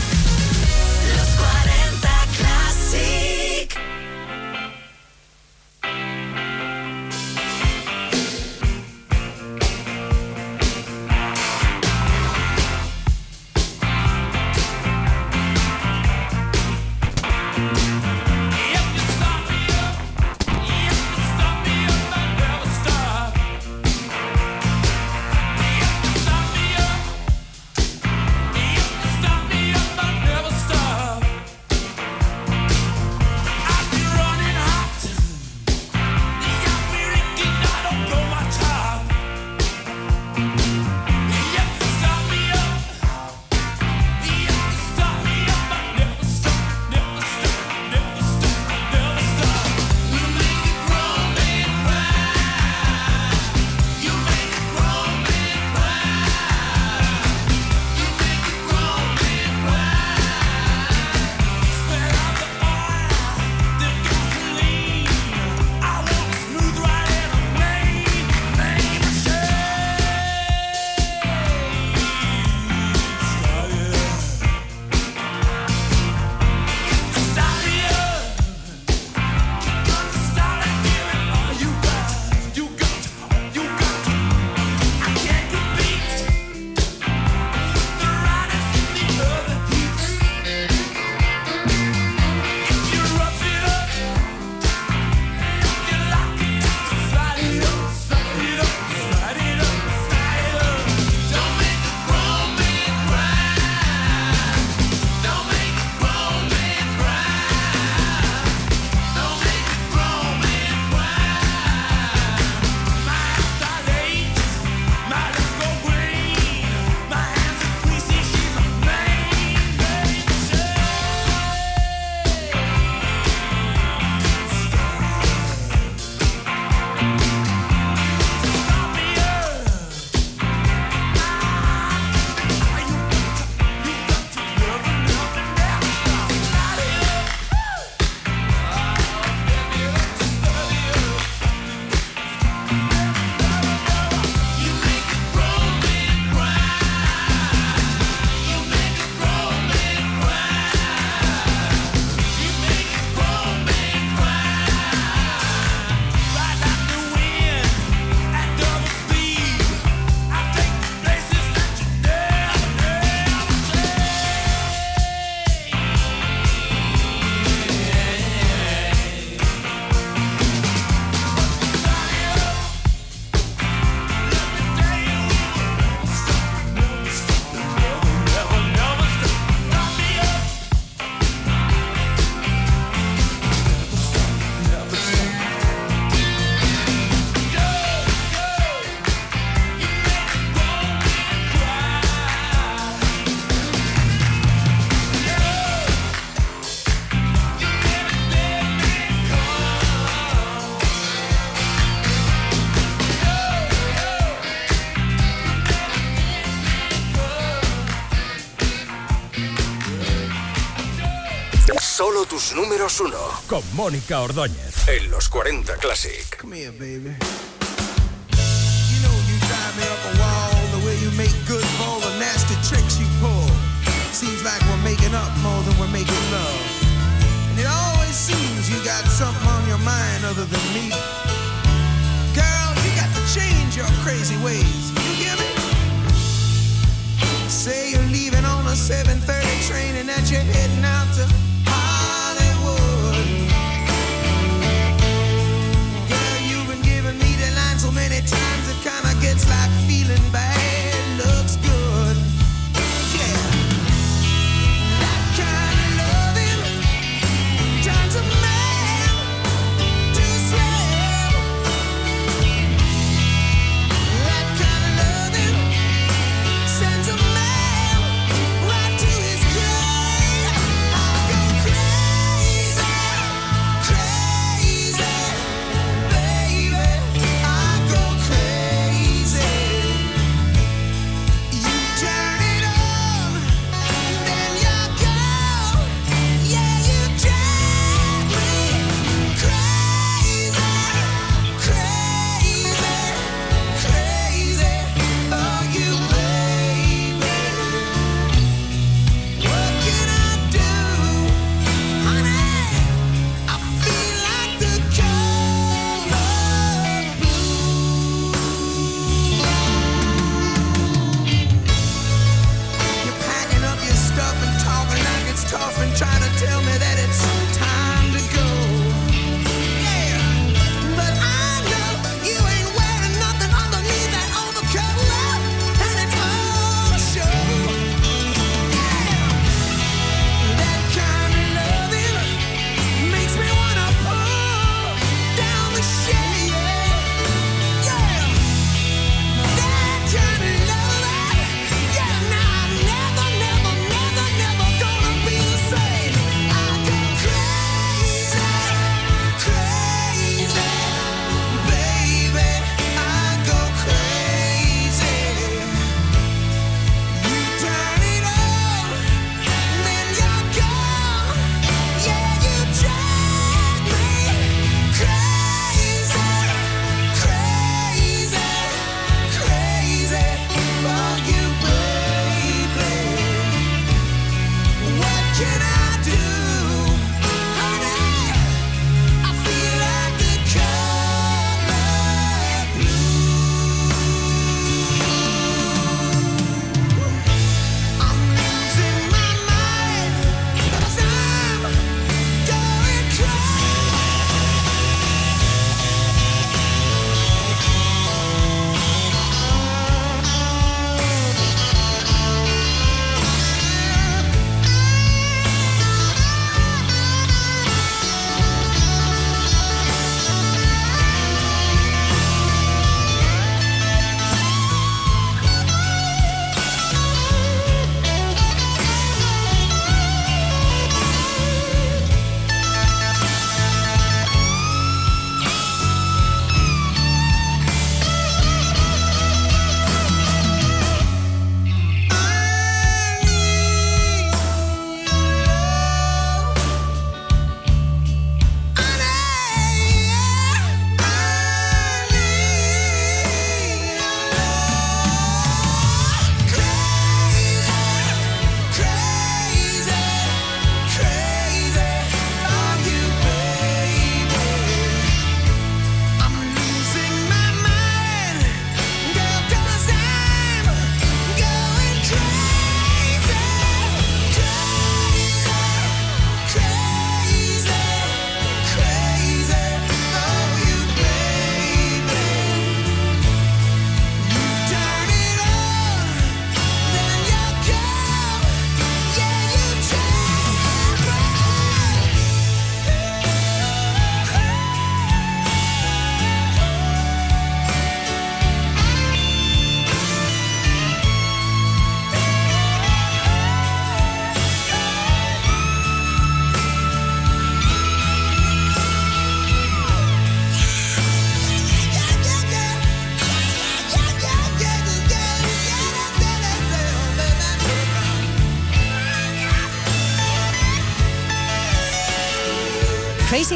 Tus números uno. Con Mónica Ordóñez. En los 40 Classic. Come here, baby. You know you drive me up a wall the way you make good for all the nasty tricks you pull. Seems like we're making up more than we're making love. And it always seems you got something on your mind other than me. Girl, you got to change your crazy ways.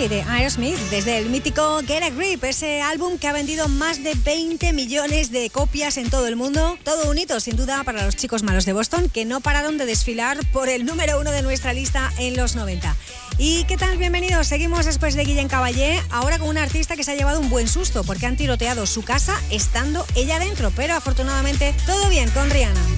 De Aerosmith desde el mítico Get a Grip, ese álbum que ha vendido más de 20 millones de copias en todo el mundo. Todo un hito, sin duda, para los chicos malos de Boston que no pararon de desfilar por el número uno de nuestra lista en los 90. ¿Y qué tal? Bienvenidos. Seguimos después de Guillén Caballé, ahora con una artista que se ha llevado un buen susto porque han tiroteado su casa estando ella dentro, pero afortunadamente todo bien con Rihanna. Los 40